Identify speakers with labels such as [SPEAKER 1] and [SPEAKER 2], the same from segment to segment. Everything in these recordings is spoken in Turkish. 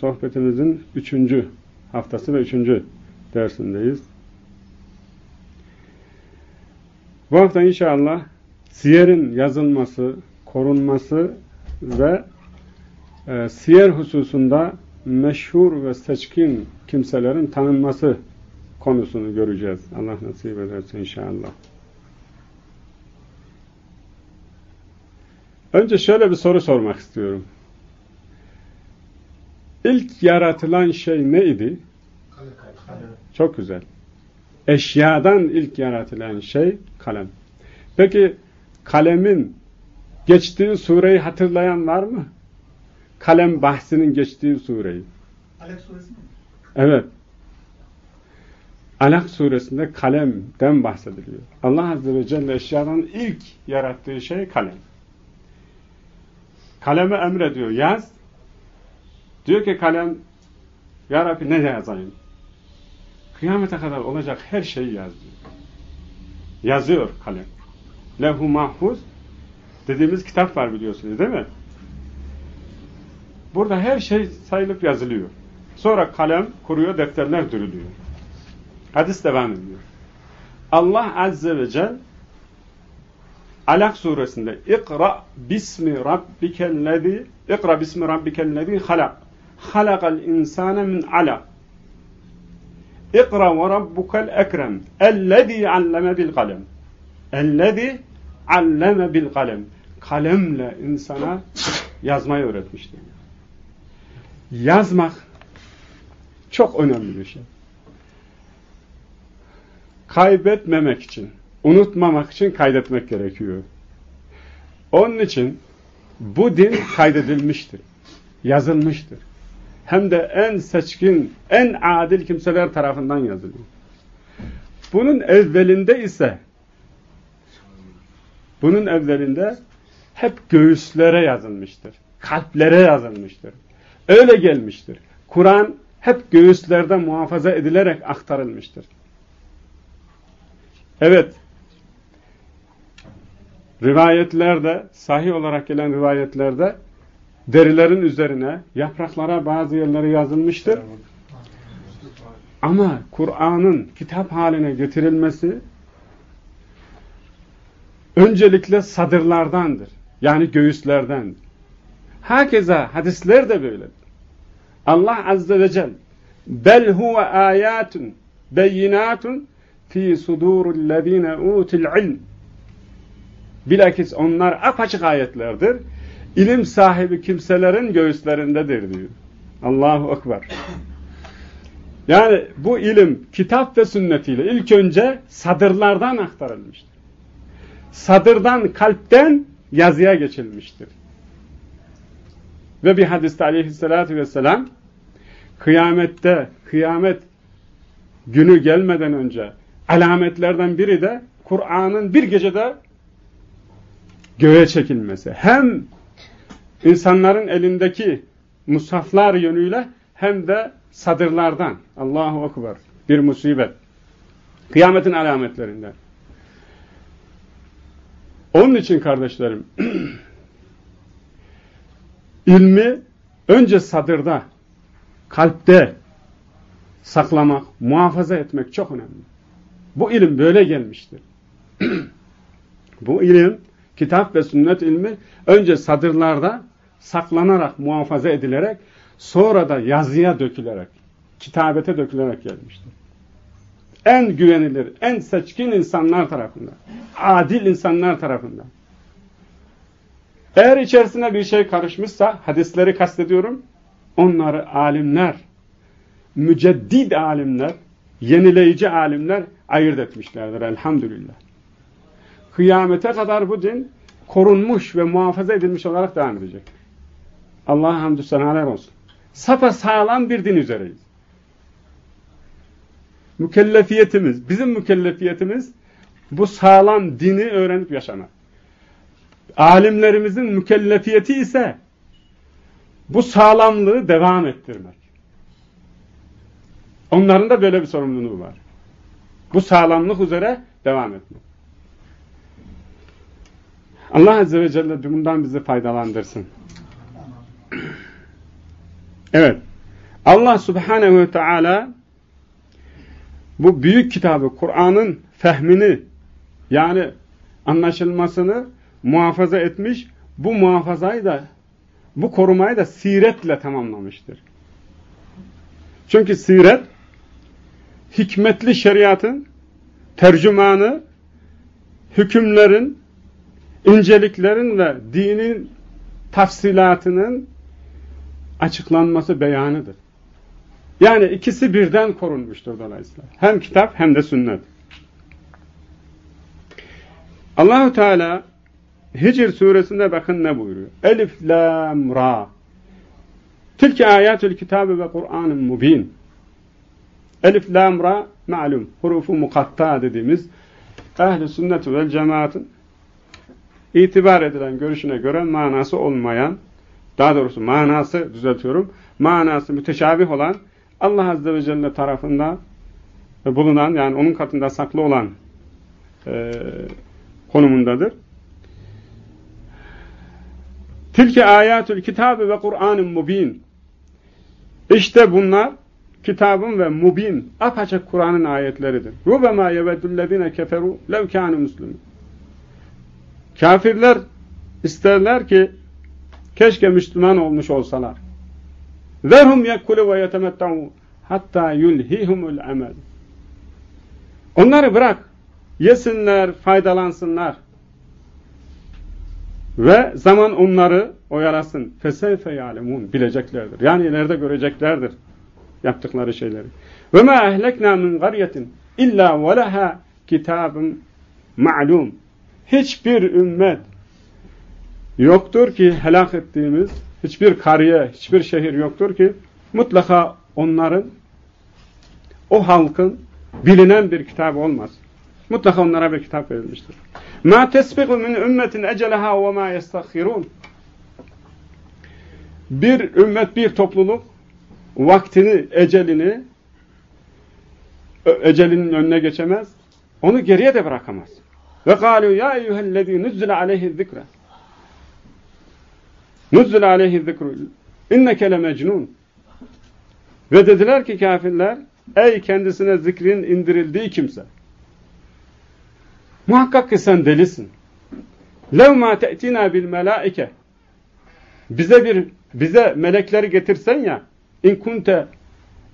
[SPEAKER 1] sohbetimizin üçüncü haftası ve üçüncü dersindeyiz. Bu hafta inşallah siyerin yazılması, korunması ve e, siyer hususunda meşhur ve seçkin kimselerin tanınması konusunu göreceğiz. Allah nasip ederse inşallah. Önce şöyle bir soru sormak istiyorum. İlk yaratılan şey neydi? Çok güzel. Eşyadan ilk yaratılan şey kalem. Peki kalemin geçtiği sureyi hatırlayan var mı? Kalem bahsinin geçtiği sureyi.
[SPEAKER 2] Alek suresi mi?
[SPEAKER 1] Evet. Alak suresinde kalemden bahsediliyor. Allah Azze ve Celle eşyadan ilk yarattığı şey kalem. Kaleme emrediyor. Yaz. Diyor ki kalem Ya Rabbi ne yazayım? Kıyamete kadar olacak her şeyi yaz diyor. Yazıyor kalem. Lehu mahfuz dediğimiz kitap var biliyorsunuz değil mi? Burada her şey sayılıp yazılıyor. Sonra kalem kuruyor, defterler dürülüyor. Hadis devam ediyor. Allah Azze ve Celle Alak suresinde İkra bismi rabbikellezi İkra bismi rabbikellezi halak halakal insane min alak İkra ve rabbukel ekrem ellezî alleme bil kalem ellezî kalemle insana yazmayı öğretmiştir. Yazmak çok önemli bir şey. Kaybetmemek için, unutmamak için kaydetmek gerekiyor. Onun için bu din kaydedilmiştir, yazılmıştır. Hem de en seçkin, en adil kimseler tarafından yazılıyor. Bunun evvelinde ise bunun evvelinde hep göğüslere yazılmıştır. Kalplere yazılmıştır. Öyle gelmiştir. Kur'an hep göğüslerde muhafaza edilerek aktarılmıştır. Evet, rivayetlerde, sahih olarak gelen rivayetlerde derilerin üzerine, yapraklara bazı yerleri yazılmıştır. Ama Kur'an'ın kitap haline getirilmesi öncelikle sadırlardandır. Yani göğüslerdendir. Hakeza hadisler de böyledir. Allah Azze ve Celle bel huve ayatun beyinatun fi sudurullezine utul ilm bilakis onlar apaçık ayetlerdir. İlim sahibi kimselerin göğüslerindedir diyor. Allahu Ekber. Yani bu ilim kitap ve sünnetiyle ilk önce sadırlardan aktarılmıştır. Sadırdan, kalpten yazıya geçilmiştir. Ve bir hadiste aleyhissalatü vesselam kıyamette, kıyamet günü gelmeden önce alametlerden biri de Kur'an'ın bir gecede göğe çekilmesi. Hem insanların elindeki musaflar yönüyle hem de sadırlardan. Allahu Ekber. Bir musibet. Kıyametin alametlerinden. Onun için kardeşlerim ilmi önce sadırda, kalpte saklamak, muhafaza etmek çok önemli. Bu ilim böyle gelmiştir. Bu ilim, kitap ve sünnet ilmi önce sadırlarda saklanarak, muhafaza edilerek, sonra da yazıya dökülerek, kitabete dökülerek gelmiştir. En güvenilir, en seçkin insanlar tarafından, adil insanlar tarafından. Eğer içerisine bir şey karışmışsa, hadisleri kastediyorum, onları alimler, müceddid alimler, yenileyici alimler ayırt etmişlerdir elhamdülillah. Kıyamete kadar bu din korunmuş ve muhafaza edilmiş olarak devam edecek. Allah'a hamdü senalar olsun. Sapa sağlam bir din üzereyiz. Mükellefiyetimiz, bizim mükellefiyetimiz bu sağlam dini öğrenip yaşamak. Alimlerimizin mükellefiyeti ise bu sağlamlığı devam ettirmek. Onların da böyle bir sorumluluğu var. Bu sağlamlık üzere devam etmek. Allah Azze ve Celle bundan bizi faydalandırsın. Evet. Allah subhanehu ve teala bu büyük kitabı, Kur'an'ın fehmini yani anlaşılmasını muhafaza etmiş, bu muhafazayı da bu korumayı da siretle tamamlamıştır. Çünkü siret hikmetli şeriatın tercümanı, hükümlerin, inceliklerin ve dinin tafsilatının açıklanması beyanıdır. Yani ikisi birden korunmuştur dolayısıyla. Hem kitap hem de sünnet. Allahu Teala Hicr suresinde bakın ne buyuruyor. Elif, lam, ra. Tilke ayatül kitabı ve Kur'an'ın mubin. Elif, lam, ra malum. Hurufu mukatta dediğimiz ehl-i sünnet vel cemaatın itibar edilen görüşüne göre manası olmayan, daha doğrusu manası düzeltiyorum, manası müteşabih olan Allah Azze ve Celle tarafından bulunan yani onun katında saklı olan e, konumundadır. Tilke ayatül kitabı ve Kur'an'ın mubin. İşte bunlar kitabın ve mubin, apaçık Kur'an'ın ayetleridir. Rubema yeveddüllezine keferu lev kânu müslümin. Kafirler isterler ki keşke Müslüman olmuş olsalar. Verhum yekulu ve yetemetta'u hatta yulhihumul amel. Onları bırak. Yesinler, faydalansınlar. Ve zaman onları oyalasın. Feseyfe ya'lemun. Bileceklerdir. Yani ileride göreceklerdir yaptıkları şeyleri. Ve ma ehlekna min qaryatin illa ve leha kitabun ma'lum. Hiçbir ümmet yoktur ki helak ettiğimiz hiçbir kariye, hiçbir şehir yoktur ki mutlaka onların o halkın bilinen bir kitabı olmaz. Mutlaka onlara bir kitap verilmiştir. Ma tesbiqu min ümmetin eceleha ve ma yestakhirun. Bir ümmet, bir topluluk vaktini, ecelini ecelinin önüne geçemez. Onu geriye de bırakamaz. Ve galu ya eyyühellezî nuzzile aleyhi zikre. Nuzzile aleyhi zikru. İnneke le mecnun. Ve dediler ki kafirler ey kendisine zikrin indirildiği kimse. Muhakkak ki sen delisin. Lev ma te'tina bil melaike. Bize bir bize melekleri getirsen ya in kunte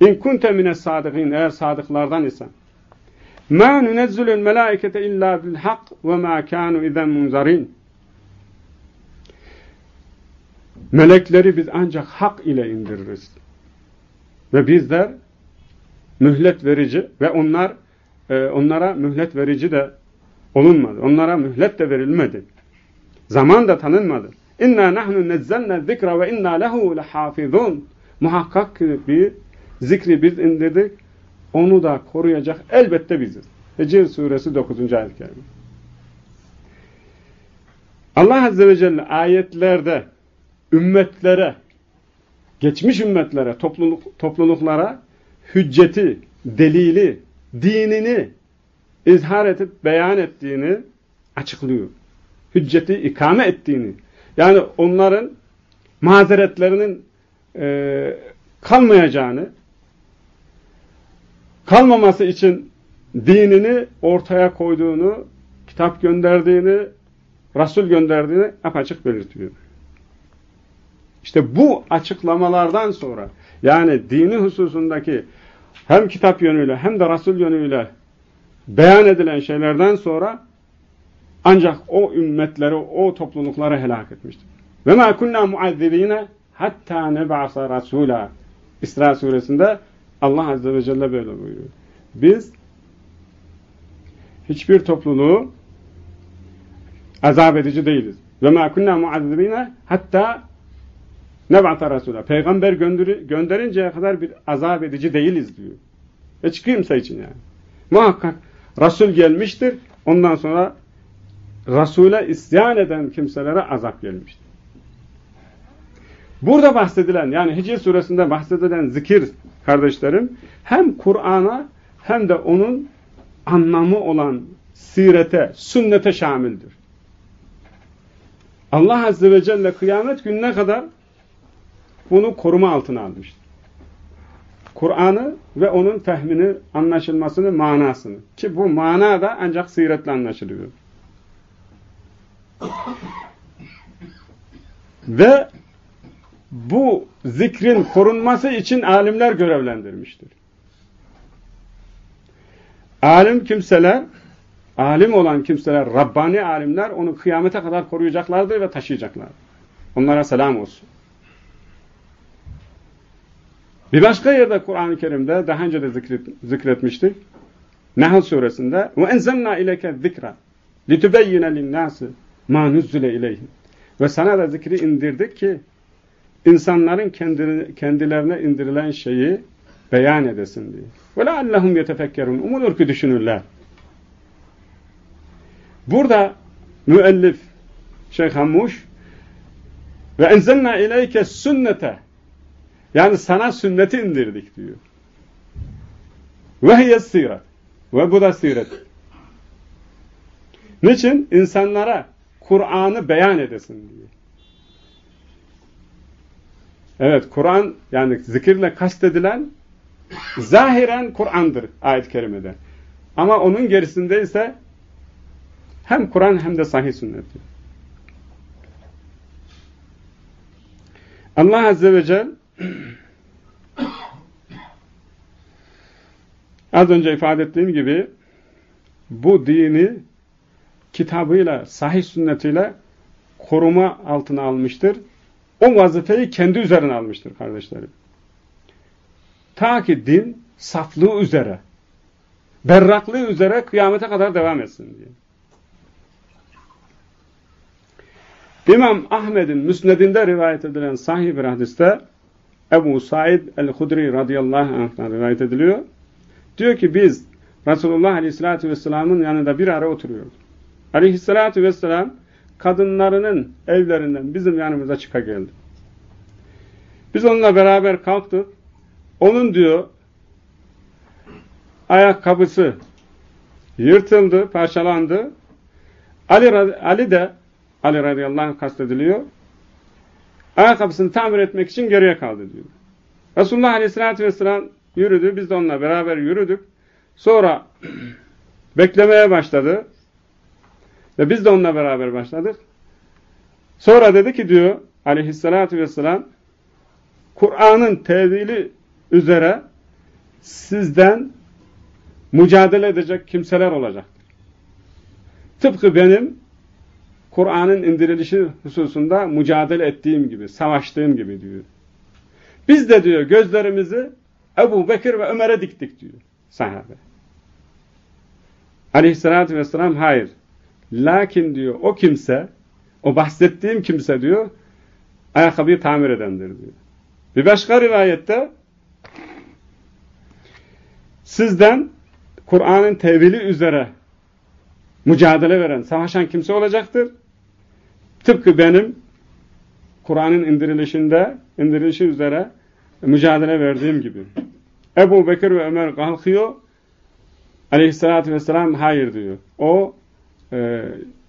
[SPEAKER 1] in kunte mine sadıkîn eğer sadıklardan isen. Ma nunezzulul melaikete illa bil hak ve ma kanu izen munzarin. Melekleri biz ancak hak ile indiririz. Ve bizler mühlet verici ve onlar e, onlara mühlet verici de olunmadı. Onlara mühlet de verilmedi. Zaman da tanınmadı. İnna nahnu nezzelne zikra ve inna lehu lehafizun. Muhakkak ki bir zikri biz indirdik. Onu da koruyacak elbette biziz. Hicr suresi 9. ayet kerime. Allah Azze ve Celle ayetlerde ümmetlere, geçmiş ümmetlere, topluluk, topluluklara hücceti, delili, dinini izhar edip beyan ettiğini açıklıyor. Hücceti ikame ettiğini. Yani onların mazeretlerinin e, kalmayacağını, kalmaması için dinini ortaya koyduğunu, kitap gönderdiğini, Resul gönderdiğini apaçık belirtiyor. İşte bu açıklamalardan sonra yani dini hususundaki hem kitap yönüyle hem de Resul yönüyle beyan edilen şeylerden sonra ancak o ümmetleri, o toplulukları helak etmiştir. Ve ma kunna muazzibine hatta neb'asa rasula. İsra suresinde Allah azze ve celle böyle buyuruyor. Biz hiçbir topluluğu azap edici değiliz. Ve ma kunna muazzibine hatta neb'asa rasula. Peygamber gönderinceye kadar bir azap edici değiliz diyor. Hiç kimse için yani. Muhakkak Resul gelmiştir. Ondan sonra Resul'e isyan eden kimselere azap gelmiştir. Burada bahsedilen yani Hicr suresinde bahsedilen zikir kardeşlerim hem Kur'an'a hem de onun anlamı olan sirete, sünnete şamildir. Allah Azze ve Celle kıyamet gününe kadar bunu koruma altına almıştır. Kur'an'ı ve onun fehmini, anlaşılmasını, manasını. Ki bu mana da ancak siretle anlaşılıyor. ve bu zikrin korunması için alimler görevlendirmiştir. Alim kimseler, alim olan kimseler, Rabbani alimler onu kıyamete kadar koruyacaklardır ve taşıyacaklar. Onlara selam olsun. Bir başka yerde Kur'an-ı Kerim'de daha önce de zikret, zikretmiştik. Nahl suresinde وَاَنْزَلْنَا اِلَيْكَ الذِّكْرَ لِتُبَيِّنَ لِلنَّاسِ مَا نُزُّلَ اِلَيْهِمْ Ve sana da zikri indirdik ki insanların kendilerine indirilen şeyi beyan edesin diye. وَلَعَلَّهُمْ يَتَفَكَّرُونَ Umulur ki düşünürler. Burada müellif Şeyh Hammuş ve enzelna ileyke sünnete yani sana sünneti indirdik diyor. Ve hiye siret. Ve bu da siret. Niçin? İnsanlara Kur'an'ı beyan edesin diyor. Evet, Kur'an yani zikirle kastedilen zahiren Kur'an'dır ayet-i kerimede. Ama onun gerisinde ise hem Kur'an hem de sahih sünnettir. Allah Azze ve Celle az önce ifade ettiğim gibi bu dini kitabıyla, sahih sünnetiyle koruma altına almıştır. O vazifeyi kendi üzerine almıştır kardeşlerim. Ta ki din saflığı üzere, berraklığı üzere kıyamete kadar devam etsin diye. İmam Ahmed'in müsnedinde rivayet edilen sahih bir hadiste Ebu Said el-Hudri radıyallahu anh'tan rivayet ediliyor. Diyor ki biz Resulullah aleyhissalatü vesselamın yanında bir ara oturuyoruz. Aleyhissalatü vesselam kadınlarının evlerinden bizim yanımıza çıka geldi. Biz onunla beraber kalktık. Onun diyor ayakkabısı yırtıldı, parçalandı. Ali, Ali de Ali radıyallahu anh kastediliyor. Ayakkabısını tamir etmek için geriye kaldı diyor. Resulullah aleyhissalatü vesselam yürüdü. Biz de onunla beraber yürüdük. Sonra beklemeye başladı. Ve biz de onunla beraber başladık. Sonra dedi ki diyor aleyhissalatü vesselam Kur'an'ın tevili üzere sizden mücadele edecek kimseler olacaktır. Tıpkı benim Kur'an'ın indirilişi hususunda mücadele ettiğim gibi, savaştığım gibi diyor. Biz de diyor gözlerimizi Ebu Bekir ve Ömer'e diktik diyor sahabe. Aleyhissalatü vesselam hayır. Lakin diyor o kimse, o bahsettiğim kimse diyor ayakkabıyı tamir edendir diyor. Bir başka rivayette sizden Kur'an'ın tevili üzere mücadele veren, savaşan kimse olacaktır. Tıpkı benim Kur'an'ın indirilişinde, indirilişi üzere mücadele verdiğim gibi. Ebu Bekir ve Ömer kalkıyor, aleyhissalatü vesselam hayır diyor. O e,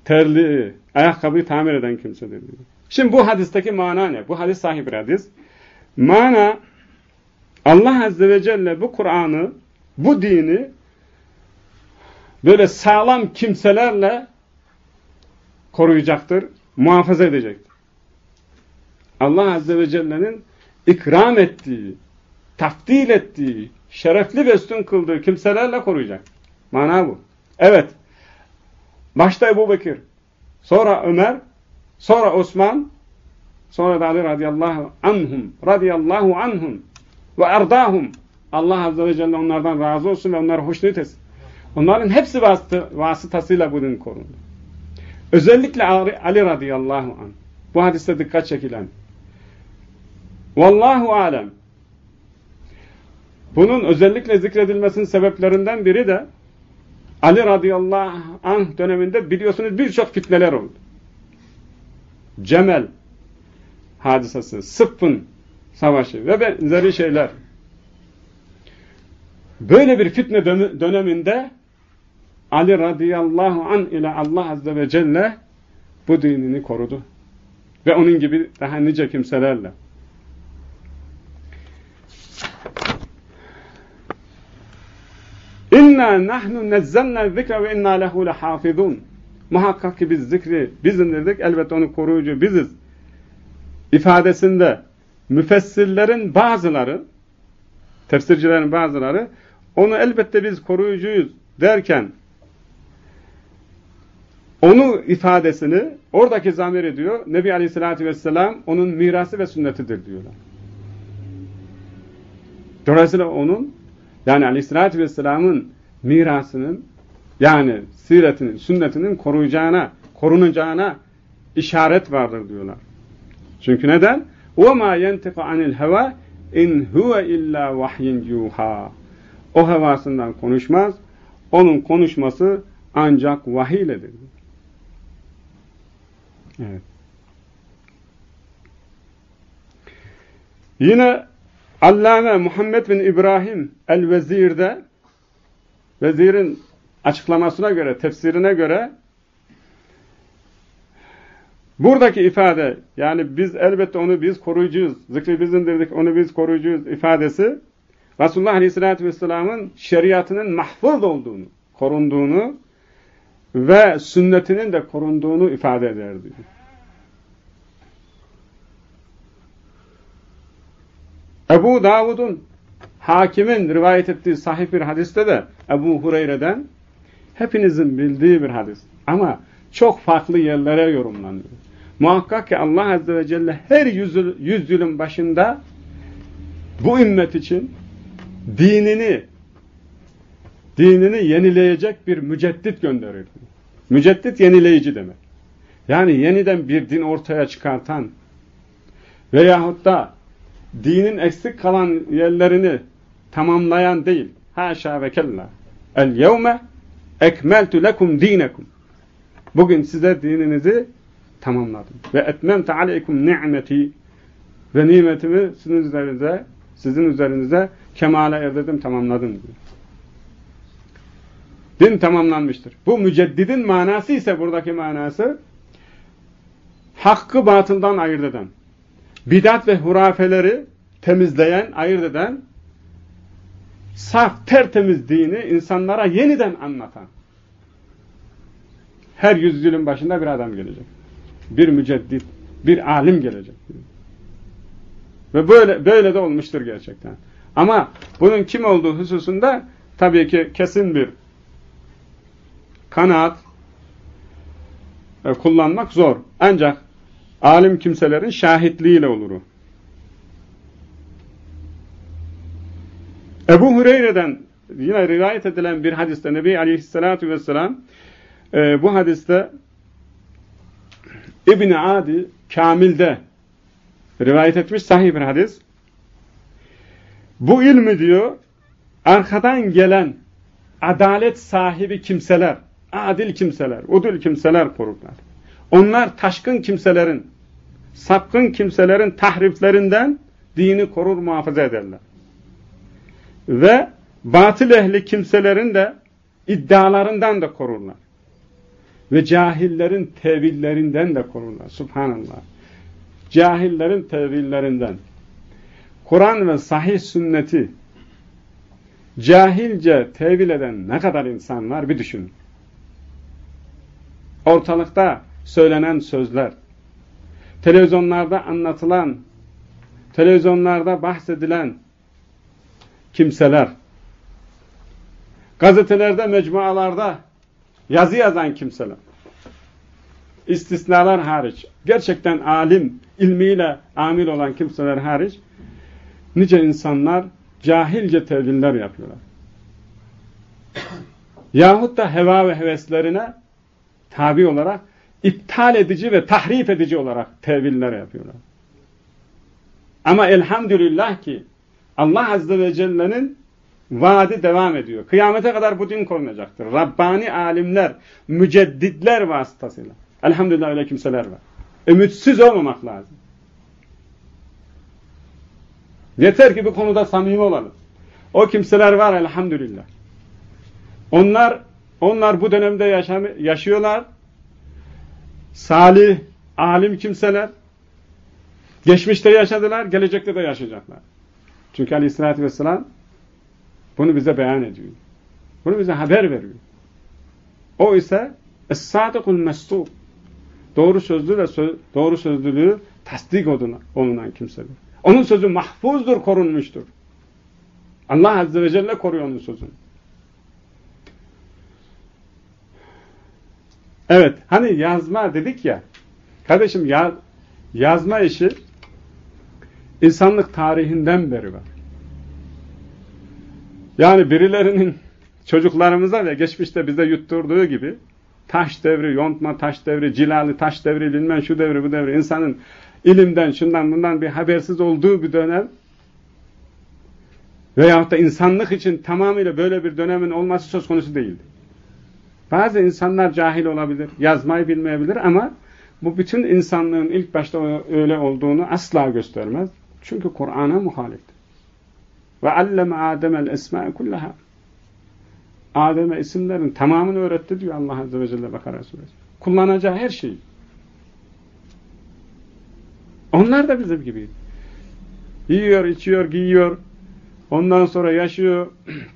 [SPEAKER 1] terli, ayakkabıyı tamir eden kimsedir diyor. Şimdi bu hadisteki mana ne? Bu hadis sahih bir hadis. Mana Allah Azze ve Celle bu Kur'an'ı, bu dini böyle sağlam kimselerle koruyacaktır, muhafaza edecektir. Allah Azze ve Celle'nin ikram ettiği, takdil ettiği, şerefli ve üstün kıldığı kimselerle koruyacak. Mana bu. Evet. Başta Ebu Bekir, sonra Ömer, sonra Osman, sonra da Ali radıyallahu anhum, radıyallahu anhum ve erdahum. Allah Azze ve Celle onlardan razı olsun ve onları hoşnut etsin. Onların hepsi vasıtasıyla bu din korundu. Özellikle Ali, radıyallahu anh. Bu hadiste dikkat çekilen. Vallahu alem. Bunun özellikle zikredilmesinin sebeplerinden biri de Ali radıyallahu anh döneminde biliyorsunuz birçok fitneler oldu. Cemel hadisesi, Sıffın savaşı ve benzeri şeyler. Böyle bir fitne döneminde Ali radıyallahu an ile Allah azze ve celle bu dinini korudu. Ve onun gibi daha nice kimselerle. İnna nahnu nezzelna zikra ve inna lehu lehafizun. Muhakkak ki biz zikri biz indirdik, elbette onu koruyucu biziz. ifadesinde müfessirlerin bazıları, tefsircilerin bazıları onu elbette biz koruyucuyuz derken onu ifadesini oradaki zamir ediyor. Nebi Aleyhisselatü Vesselam onun mirası ve sünnetidir diyorlar. Dolayısıyla onun yani Aleyhisselatü Vesselam'ın mirasının yani siretinin, sünnetinin koruyacağına, korunacağına işaret vardır diyorlar. Çünkü neden? وَمَا يَنْتِقَ عَنِ الْهَوَى اِنْ هُوَ اِلَّا وَحْيٍ يُوحَى O havasından konuşmaz. Onun konuşması ancak vahiy iledir. Yine Allame Muhammed bin İbrahim el-Vezir'de Vezirin açıklamasına göre, tefsirine göre buradaki ifade yani biz elbette onu biz koruyucuyuz, zikri biz indirdik onu biz koruyucuyuz ifadesi Resulullah Aleyhisselatü Vesselam'ın şeriatının mahfuz olduğunu, korunduğunu ve sünnetinin de korunduğunu ifade ederdi. Ebu Davud'un hakimin rivayet ettiği sahih bir hadiste de Ebu Hureyre'den hepinizin bildiği bir hadis. Ama çok farklı yerlere yorumlanıyor. Muhakkak ki Allah Azze ve Celle her yüzyıl, yüzyılın başında bu ümmet için dinini dinini yenileyecek bir müceddit gönderir. Müceddit yenileyici demek. Yani yeniden bir din ortaya çıkartan veyahut da dinin eksik kalan yerlerini tamamlayan değil. Haşa ve kella. El yevme ekmeltu lekum dinekum. Bugün size dininizi tamamladım. Ve etmemte aleykum ni'meti ve nimetimi sizin üzerinize sizin üzerinize kemale erdirdim, tamamladım diyor. Din tamamlanmıştır. Bu müceddidin manası ise buradaki manası hakkı batıldan ayırt eden, bidat ve hurafeleri temizleyen, ayırt eden, saf, tertemiz dini insanlara yeniden anlatan. Her yüzyılın başında bir adam gelecek. Bir müceddit, bir alim gelecek. Ve böyle böyle de olmuştur gerçekten. Ama bunun kim olduğu hususunda tabii ki kesin bir kanaat e, kullanmak zor. Ancak alim kimselerin şahitliğiyle olur. Ebu Hureyre'den yine rivayet edilen bir hadiste Nebi Aleyhisselatü Vesselam e, bu hadiste İbni Adi Kamil'de rivayet etmiş sahih bir hadis. Bu ilmi diyor arkadan gelen adalet sahibi kimseler, adil kimseler, udul kimseler korurlar. Onlar taşkın kimselerin, sapkın kimselerin tahriflerinden dini korur muhafaza ederler. Ve batıl ehli kimselerin de iddialarından da korurlar. Ve cahillerin tevillerinden de korurlar. Subhanallah. Cahillerin tevillerinden. Kur'an ve sahih sünneti cahilce tevil eden ne kadar insan var bir düşünün. Ortalıkta söylenen sözler, televizyonlarda anlatılan, televizyonlarda bahsedilen kimseler, gazetelerde, mecmualarda yazı yazan kimseler, istisnalar hariç, gerçekten alim, ilmiyle amil olan kimseler hariç, nice insanlar cahilce teviller yapıyorlar. Yahut da heva ve heveslerine tabi olarak iptal edici ve tahrif edici olarak teviller yapıyorlar. Ama elhamdülillah ki Allah Azze ve Celle'nin vaadi devam ediyor. Kıyamete kadar bu din korunacaktır. Rabbani alimler, mücedditler vasıtasıyla. Elhamdülillah öyle kimseler var. Ümitsiz olmamak lazım. Yeter ki bu konuda samimi olalım. O kimseler var elhamdülillah. Onlar onlar bu dönemde yaşam, yaşıyorlar. Salih, alim kimseler. Geçmişte yaşadılar, gelecekte de yaşayacaklar. Çünkü aleyhissalatü vesselam bunu bize beyan ediyor. Bunu bize haber veriyor. O ise Es-Sadıkul Mestuk. Doğru sözlü ve söz, doğru sözlülüğü tasdik olunan kimsedir. Onun sözü mahfuzdur, korunmuştur. Allah Azze ve Celle koruyor onun sözünü. Evet, hani yazma dedik ya, kardeşim ya, yazma işi insanlık tarihinden beri var. Yani birilerinin çocuklarımıza ve geçmişte bize yutturduğu gibi taş devri, yontma taş devri, cilalı taş devri, bilmem şu devri, bu devri, insanın ilimden, şundan bundan bir habersiz olduğu bir dönem veyahut da insanlık için tamamıyla böyle bir dönemin olması söz konusu değildi. Bazı insanlar cahil olabilir, yazmayı bilmeyebilir ama bu bütün insanlığın ilk başta öyle olduğunu asla göstermez. Çünkü Kur'an'a muhaliftir. Ve alleme Adem'el esma'e kullaha. Adem'e isimlerin tamamını öğretti diyor Allah Azze ve Celle Bakara suresi. Kullanacağı her şeyi. Onlar da bizim gibi. Yiyor, içiyor, giyiyor. Ondan sonra yaşıyor.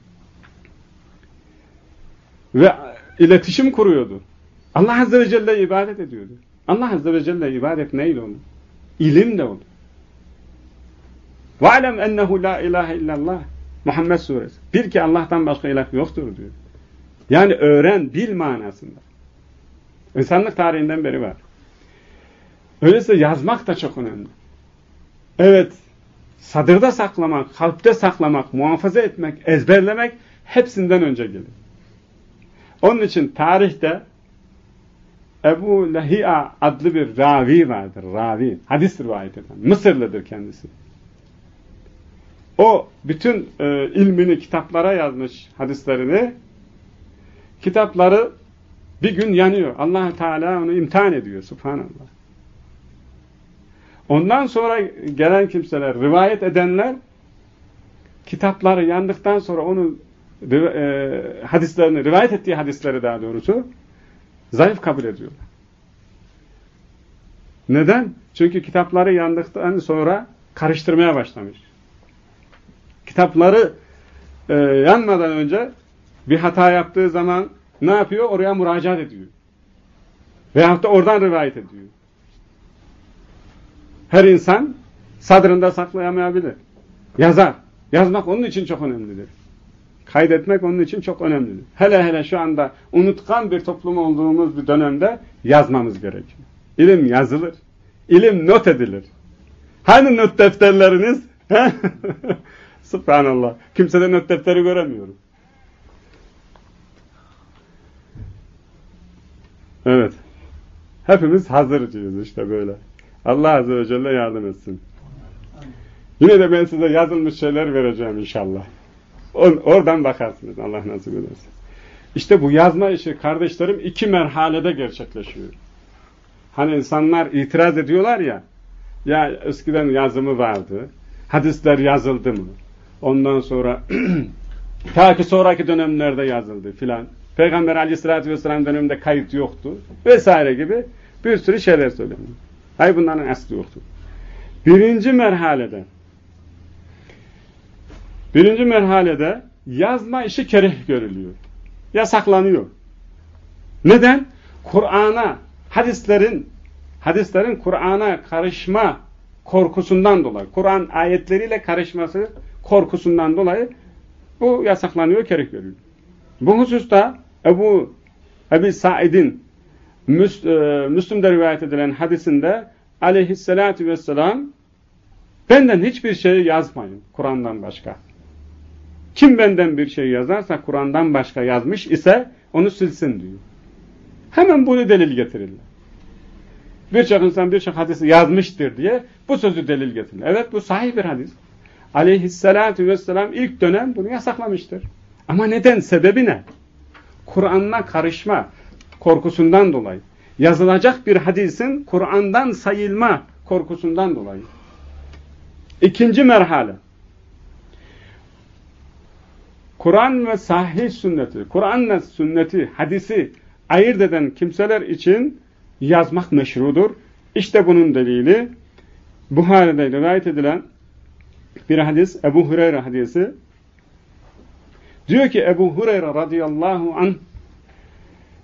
[SPEAKER 1] Ve iletişim kuruyordu. Allah Azze ve Celle ibadet ediyordu. Allah Azze ve Celle ibadet neyle oldu? İlim de oldu. وَعَلَمْ اَنَّهُ لَا اِلَٰهَ اِلَّا اللّٰهِ Muhammed suresi. Bil ki Allah'tan başka ilah yoktur diyor. Yani öğren, bil manasında. İnsanlık tarihinden beri var. Öyleyse yazmak da çok önemli. Evet, sadırda saklamak, kalpte saklamak, muhafaza etmek, ezberlemek hepsinden önce gelir. Onun için tarihte Ebu Lahia adlı bir ravi vardır. Ravi. Hadis rivayet eden. Mısırlıdır kendisi. O bütün e, ilmini kitaplara yazmış hadislerini. Kitapları bir gün yanıyor. allah Teala onu imtihan ediyor. Subhanallah. Ondan sonra gelen kimseler, rivayet edenler kitapları yandıktan sonra onu hadislerini, rivayet ettiği hadisleri daha doğrusu zayıf kabul ediyorlar. Neden? Çünkü kitapları yandıktan sonra karıştırmaya başlamış. Kitapları e, yanmadan önce bir hata yaptığı zaman ne yapıyor? Oraya müracaat ediyor. Veyahut da oradan rivayet ediyor. Her insan sadrında saklayamayabilir. Yazar. Yazmak onun için çok önemlidir. Kaydetmek onun için çok önemlidir. Hele hele şu anda unutkan bir toplum olduğumuz bir dönemde yazmamız gerekiyor. İlim yazılır. İlim not edilir. Hani not defterleriniz? Subhanallah. Kimsede not defteri göremiyorum. Evet. Hepimiz hazırcıyız işte böyle. Allah Azze ve Celle yardım etsin. Yine de ben size yazılmış şeyler vereceğim inşallah. Oradan bakarsınız Allah nasip ederse. İşte bu yazma işi kardeşlerim iki merhalede gerçekleşiyor. Hani insanlar itiraz ediyorlar ya, ya eskiden yazımı vardı, hadisler yazıldı mı? Ondan sonra ta ki sonraki dönemlerde yazıldı filan. Peygamber aleyhissalatü vesselam döneminde kayıt yoktu vesaire gibi bir sürü şeyler söyleniyor. Hayır bunların aslı yoktu. Birinci merhalede birinci merhalede yazma işi kereh görülüyor. Yasaklanıyor. Neden? Kur'an'a, hadislerin hadislerin Kur'an'a karışma korkusundan dolayı, Kur'an ayetleriyle karışması korkusundan dolayı bu yasaklanıyor, kereh görülüyor. Bu hususta Ebu Ebi Said'in Müs, e, Müslüm'de rivayet edilen hadisinde aleyhissalatü vesselam benden hiçbir şey yazmayın Kur'an'dan başka. Kim benden bir şey yazarsa Kur'an'dan başka yazmış ise onu silsin diyor. Hemen bunu delil getirirler. Birçok insan birçok hadisi yazmıştır diye bu sözü delil getirir. Evet bu sahih bir hadis. Aleyhissalatü vesselam ilk dönem bunu yasaklamıştır. Ama neden? Sebebi ne? Kur'an'la karışma korkusundan dolayı. Yazılacak bir hadisin Kur'an'dan sayılma korkusundan dolayı. İkinci merhale. Kur'an ve sahih sünneti, Kur'an ve sünneti, hadisi ayırt eden kimseler için yazmak meşrudur. İşte bunun delili Buhari'de rivayet edilen bir hadis, Ebu Hureyre hadisi. Diyor ki Ebu Hureyre radıyallahu anh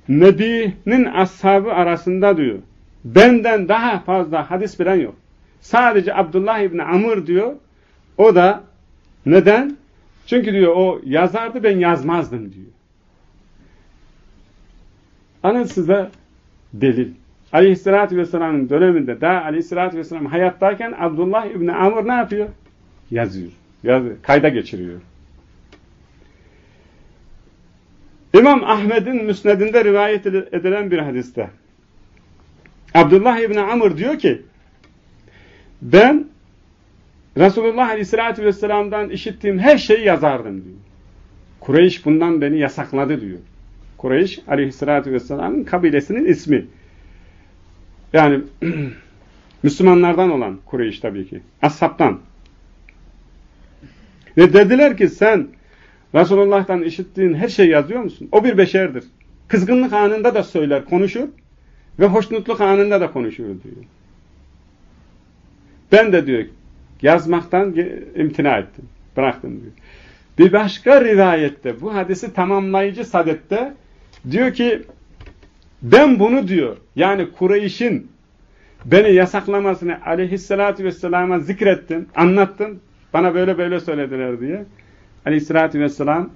[SPEAKER 1] Nebi'nin ashabı arasında diyor benden daha fazla hadis bilen yok. Sadece Abdullah İbni Amr diyor o da neden? Çünkü diyor o yazardı ben yazmazdım diyor. Anın size delil. Aleyhisselatü Vesselam'ın döneminde daha Aleyhisselatü Vesselam hayattayken Abdullah İbni Amr ne yapıyor? Yazıyor. Yazıyor. Kayda geçiriyor. İmam Ahmet'in müsnedinde rivayet edilen bir hadiste Abdullah İbni Amr diyor ki ben Resulullah Aleyhisselatü Vesselam'dan işittiğim her şeyi yazardım diyor. Kureyş bundan beni yasakladı diyor. Kureyş Aleyhisselatü Vesselam'ın kabilesinin ismi. Yani Müslümanlardan olan Kureyş tabii ki. Ashabtan. Ve dediler ki sen Resulullah'tan işittiğin her şeyi yazıyor musun? O bir beşerdir. Kızgınlık anında da söyler, konuşur ve hoşnutluk anında da konuşur diyor. Ben de diyor yazmaktan imtina ettim, bıraktım diyor. Bir başka rivayette bu hadisi tamamlayıcı sadette diyor ki ben bunu diyor yani Kureyş'in beni yasaklamasını aleyhissalatü vesselama zikrettim, anlattım. Bana böyle böyle söylediler diye. Aleyhissalatü vesselam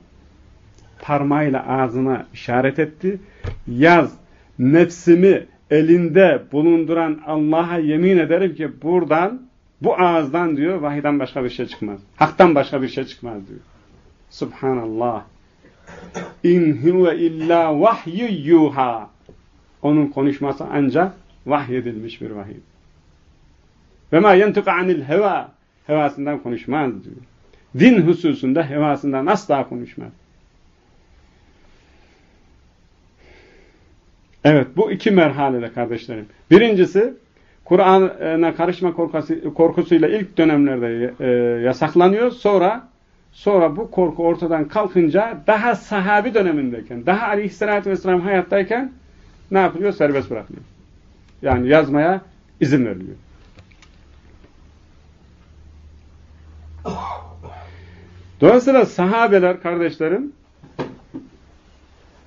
[SPEAKER 1] parmağıyla ağzına işaret etti. Yaz nefsimi elinde bulunduran Allah'a yemin ederim ki buradan bu ağızdan diyor vahiden başka bir şey çıkmaz. Hak'tan başka bir şey çıkmaz diyor. Subhanallah. İn huve illa vahyu yuha. Onun konuşması ancak vahyedilmiş bir vahiy. Ve ma yentuka anil heva. Hevasından konuşmaz diyor. Din hususunda hevasından asla konuşmaz. Evet bu iki merhalede kardeşlerim. Birincisi Kur'an'a karışma korkusu, korkusuyla ilk dönemlerde e, yasaklanıyor. Sonra sonra bu korku ortadan kalkınca daha sahabi dönemindeyken, daha aleyhissalatü vesselam hayattayken ne yapılıyor? Serbest bırakılıyor. Yani yazmaya izin veriliyor. Dolayısıyla sahabeler kardeşlerim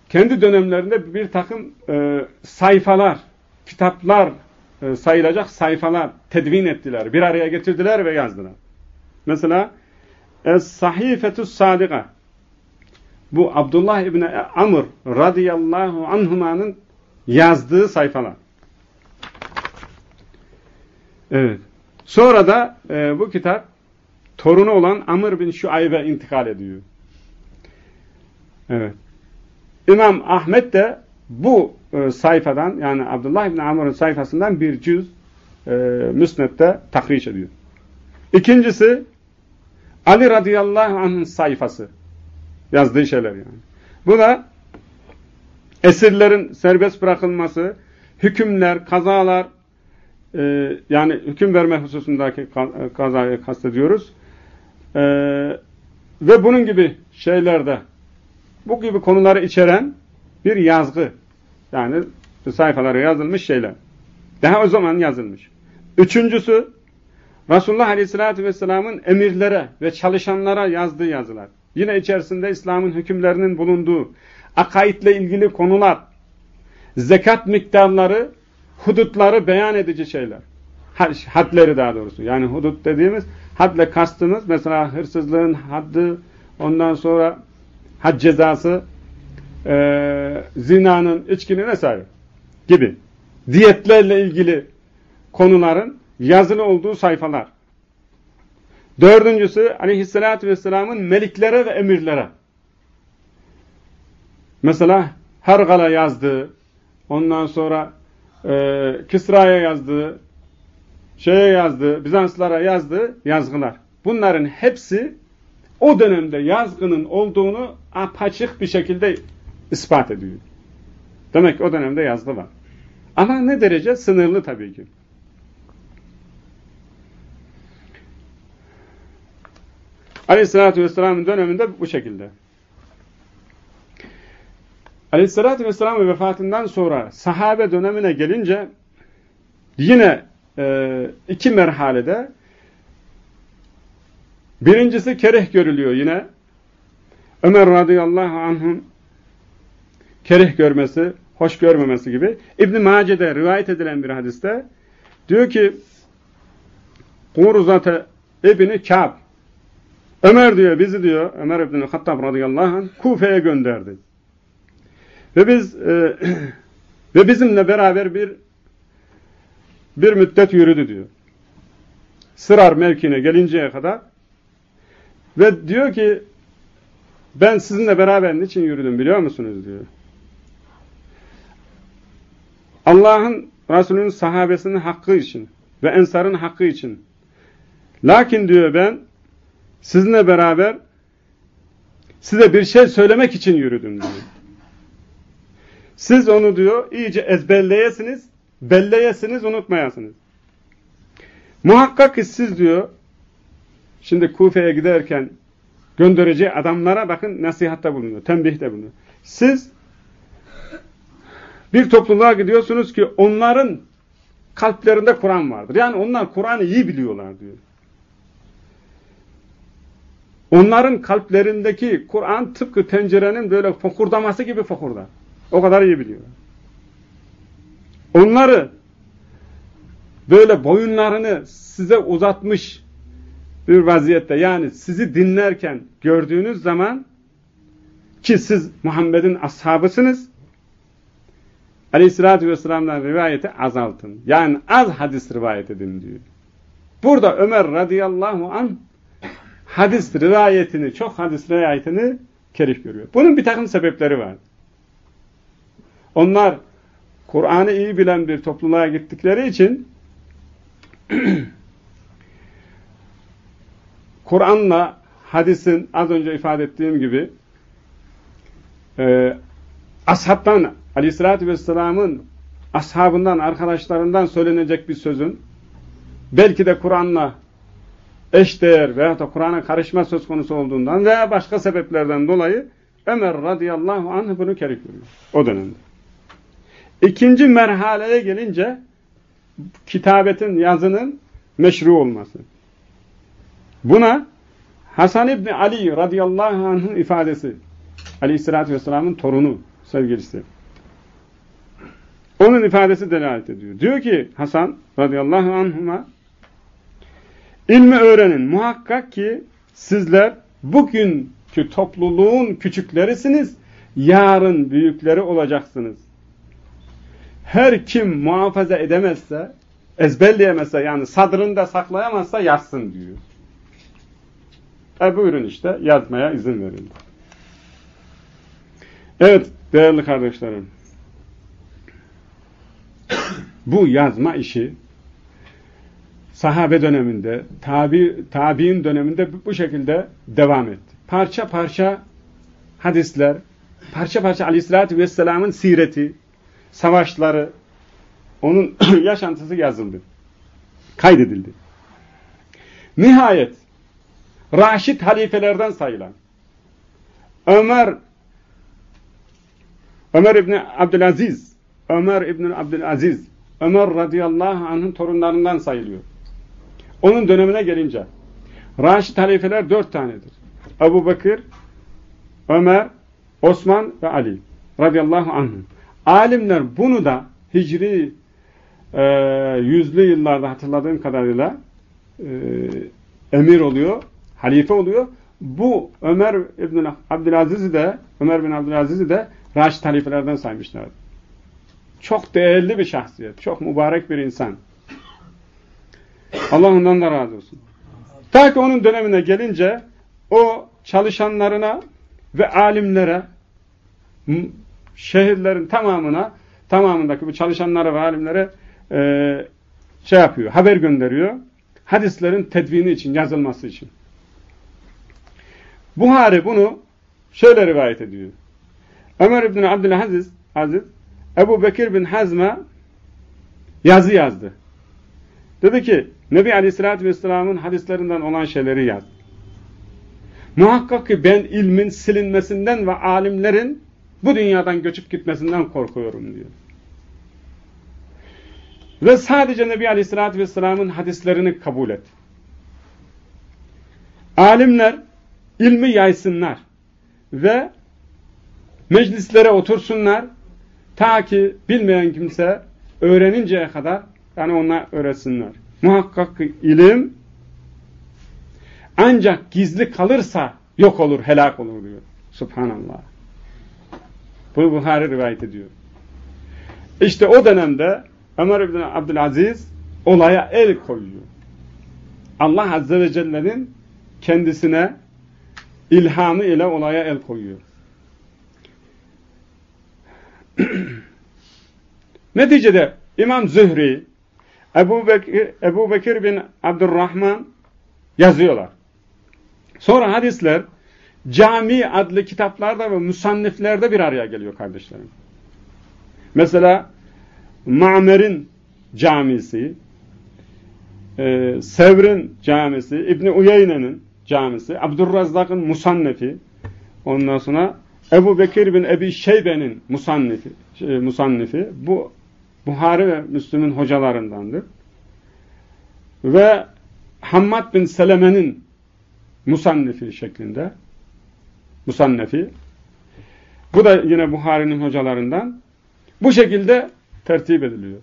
[SPEAKER 1] kendi dönemlerinde bir takım e, sayfalar, kitaplar sayılacak sayfalar tedvin ettiler. Bir araya getirdiler ve yazdılar. Mesela Es-Sahifetus Sadika bu Abdullah İbni Amr radıyallahu anhumanın yazdığı sayfalar. Evet. Sonra da e, bu kitap torunu olan Amr bin Şuayb'e intikal ediyor. Evet. İmam Ahmet de bu e, sayfadan yani Abdullah İbni Amr'ın sayfasından bir cüz e, müsnette tahriş ediyor. İkincisi Ali radıyallahu anh'ın sayfası. Yazdığı şeyler yani. Bu da esirlerin serbest bırakılması, hükümler, kazalar, e, yani hüküm verme hususundaki kazayı kastediyoruz. E, ve bunun gibi şeylerde bu gibi konuları içeren bir yazgı. Yani sayfalara yazılmış şeyler. Daha o zaman yazılmış. Üçüncüsü Resulullah Aleyhisselatü Vesselam'ın emirlere ve çalışanlara yazdığı yazılar. Yine içerisinde İslam'ın hükümlerinin bulunduğu, akaidle ilgili konular, zekat miktarları, hudutları beyan edici şeyler. Hadleri daha doğrusu. Yani hudut dediğimiz hadle kastımız mesela hırsızlığın haddi, ondan sonra had cezası, e, zinanın, içkinin vesaire gibi diyetlerle ilgili konuların yazılı olduğu sayfalar. Dördüncüsü aleyhissalatü vesselamın meliklere ve emirlere. Mesela Hergal'a yazdığı, ondan sonra e, Kisra'ya yazdığı, şeye yazdığı, Bizanslara yazdığı yazgılar. Bunların hepsi o dönemde yazgının olduğunu apaçık bir şekilde ispat ediyor. Demek ki o dönemde yazgı var. Ama ne derece? Sınırlı tabii ki. Aleyhissalatü Vesselam'ın döneminde bu şekilde. Aleyhissalatü Vesselam'ın vefatından sonra sahabe dönemine gelince yine e, iki merhalede birincisi kereh görülüyor yine. Ömer radıyallahu anh'ın kerih görmesi, hoş görmemesi gibi. İbn-i Mace'de rivayet edilen bir hadiste diyor ki Kurzate İbni Kâb Ömer diyor bizi diyor Ömer İbni Hattab radıyallahu anh Kufe'ye gönderdi. Ve biz e, ve bizimle beraber bir bir müddet yürüdü diyor. Sırar mevkine gelinceye kadar ve diyor ki ben sizinle beraber niçin yürüdüm biliyor musunuz diyor. Allah'ın Resulünün sahabesinin hakkı için ve ensarın hakkı için. Lakin diyor ben sizinle beraber size bir şey söylemek için yürüdüm diyor. Siz onu diyor iyice ezberleyesiniz, belleyesiniz, unutmayasınız. Muhakkak ki siz diyor şimdi Kufe'ye giderken göndereceği adamlara bakın nasihatta bulunuyor, tembihte bulunuyor. Siz bir topluluğa gidiyorsunuz ki onların kalplerinde Kur'an vardır. Yani onlar Kur'an'ı iyi biliyorlar diyor. Onların kalplerindeki Kur'an tıpkı tencerenin böyle fokurdaması gibi fokurdar. O kadar iyi biliyorlar. Onları böyle boyunlarını size uzatmış bir vaziyette yani sizi dinlerken gördüğünüz zaman ki siz Muhammed'in ashabısınız Aleyhisselatü Vesselam'dan rivayeti azaltın. Yani az hadis rivayet edin diyor. Burada Ömer radıyallahu an hadis rivayetini, çok hadis rivayetini kerif görüyor. Bunun bir takım sebepleri var. Onlar Kur'an'ı iyi bilen bir topluluğa gittikleri için Kur'an'la hadisin az önce ifade ettiğim gibi e, ashabtan aleyhissalatü vesselamın ashabından, arkadaşlarından söylenecek bir sözün belki de Kur'an'la eşdeğer veya da Kur'an'a karışma söz konusu olduğundan veya başka sebeplerden dolayı Ömer radıyallahu anh bunu kerif görüyor. O dönemde. İkinci merhaleye gelince kitabetin, yazının meşru olması. Buna Hasan İbni Ali radıyallahu anh'ın ifadesi. Aleyhissalatü vesselamın torunu, sevgilisi. Onun ifadesi delalet ediyor. Diyor ki Hasan radıyallahu anhuma ilmi öğrenin. Muhakkak ki sizler bugünkü topluluğun küçüklerisiniz. Yarın büyükleri olacaksınız. Her kim muhafaza edemezse, ezberleyemezse yani sadrında saklayamazsa yazsın diyor. E buyurun işte yazmaya izin verildi. Evet değerli kardeşlerim. Bu yazma işi sahabe döneminde, tabi, tabi'in döneminde bu şekilde devam etti. Parça parça hadisler, parça parça aleyhissalatü vesselamın sireti, savaşları, onun yaşantısı yazıldı. Kaydedildi. Nihayet Raşid halifelerden sayılan Ömer Ömer İbni Abdülaziz Ömer İbni Abdülaziz Ömer radıyallahu anh'ın torunlarından sayılıyor. Onun dönemine gelince Raşid halifeler dört tanedir. Ebu Bekir, Ömer, Osman ve Ali radıyallahu anh'ın. Alimler bunu da hicri e, yüzlü yıllarda hatırladığım kadarıyla e, emir oluyor, halife oluyor. Bu Ömer İbn Abdülaziz'i de Ömer bin Abdülaziz'i de Raşid halifelerden saymışlar. Çok değerli bir şahsiyet, çok mübarek bir insan. Allah ondan da razı olsun. Ta ki onun dönemine gelince o çalışanlarına ve alimlere şehirlerin tamamına tamamındaki bu çalışanlara ve alimlere e, şey yapıyor, haber gönderiyor. Hadislerin tedvini için, yazılması için. Buhari bunu şöyle rivayet ediyor. Ömer İbni Abdülaziz Aziz, Ebu Bekir bin Hazm'a yazı yazdı. Dedi ki, Nebi Aleyhisselatü Vesselam'ın hadislerinden olan şeyleri yaz. Muhakkak ki ben ilmin silinmesinden ve alimlerin bu dünyadan göçüp gitmesinden korkuyorum diyor. Ve sadece Nebi Aleyhisselatü Vesselam'ın hadislerini kabul et. Alimler ilmi yaysınlar ve meclislere otursunlar ta ki bilmeyen kimse öğreninceye kadar yani ona öğretsinler. Muhakkak ilim ancak gizli kalırsa yok olur, helak olur diyor. Subhanallah. Bu Buhari rivayet ediyor. İşte o dönemde Ömer İbn Abdülaziz olaya el koyuyor. Allah Azze ve Celle'nin kendisine ilhamı ile olaya el koyuyor. Neticede İmam Zühri, Ebu Bekir, Ebu Bekir bin Abdurrahman yazıyorlar. Sonra hadisler cami adlı kitaplarda ve musanniflerde bir araya geliyor kardeşlerim. Mesela Ma'mer'in camisi, e, Sevr'in camisi, İbni Uyeyne'nin camisi, Abdurrazzak'ın musannefi, ondan sonra Ebu Bekir bin Ebi Şeybe'nin musannefi, e, musannefi bu Buhari ve Müslüm'ün hocalarındandır. Ve Hammad bin Seleme'nin musannefi şeklinde musannefi. Bu da yine Buhari'nin hocalarından. Bu şekilde tertip ediliyor.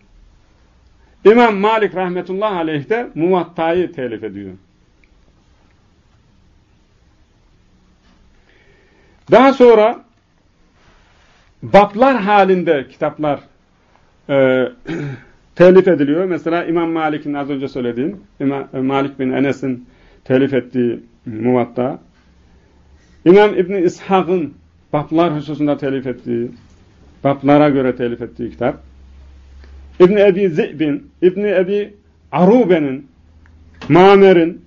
[SPEAKER 1] İmam Malik rahmetullah aleyh de Muvatta'yı telif ediyor. Daha sonra bablar halinde kitaplar e, telif ediliyor. Mesela İmam Malik'in az önce söylediğim İmam, Malik bin Enes'in telif ettiği Muvatta İmam İbni İshak'ın bablar hususunda telif ettiği bablara göre telif ettiği kitap İbni Ebi Zi'bin İbni Ebi Arube'nin Mamer'in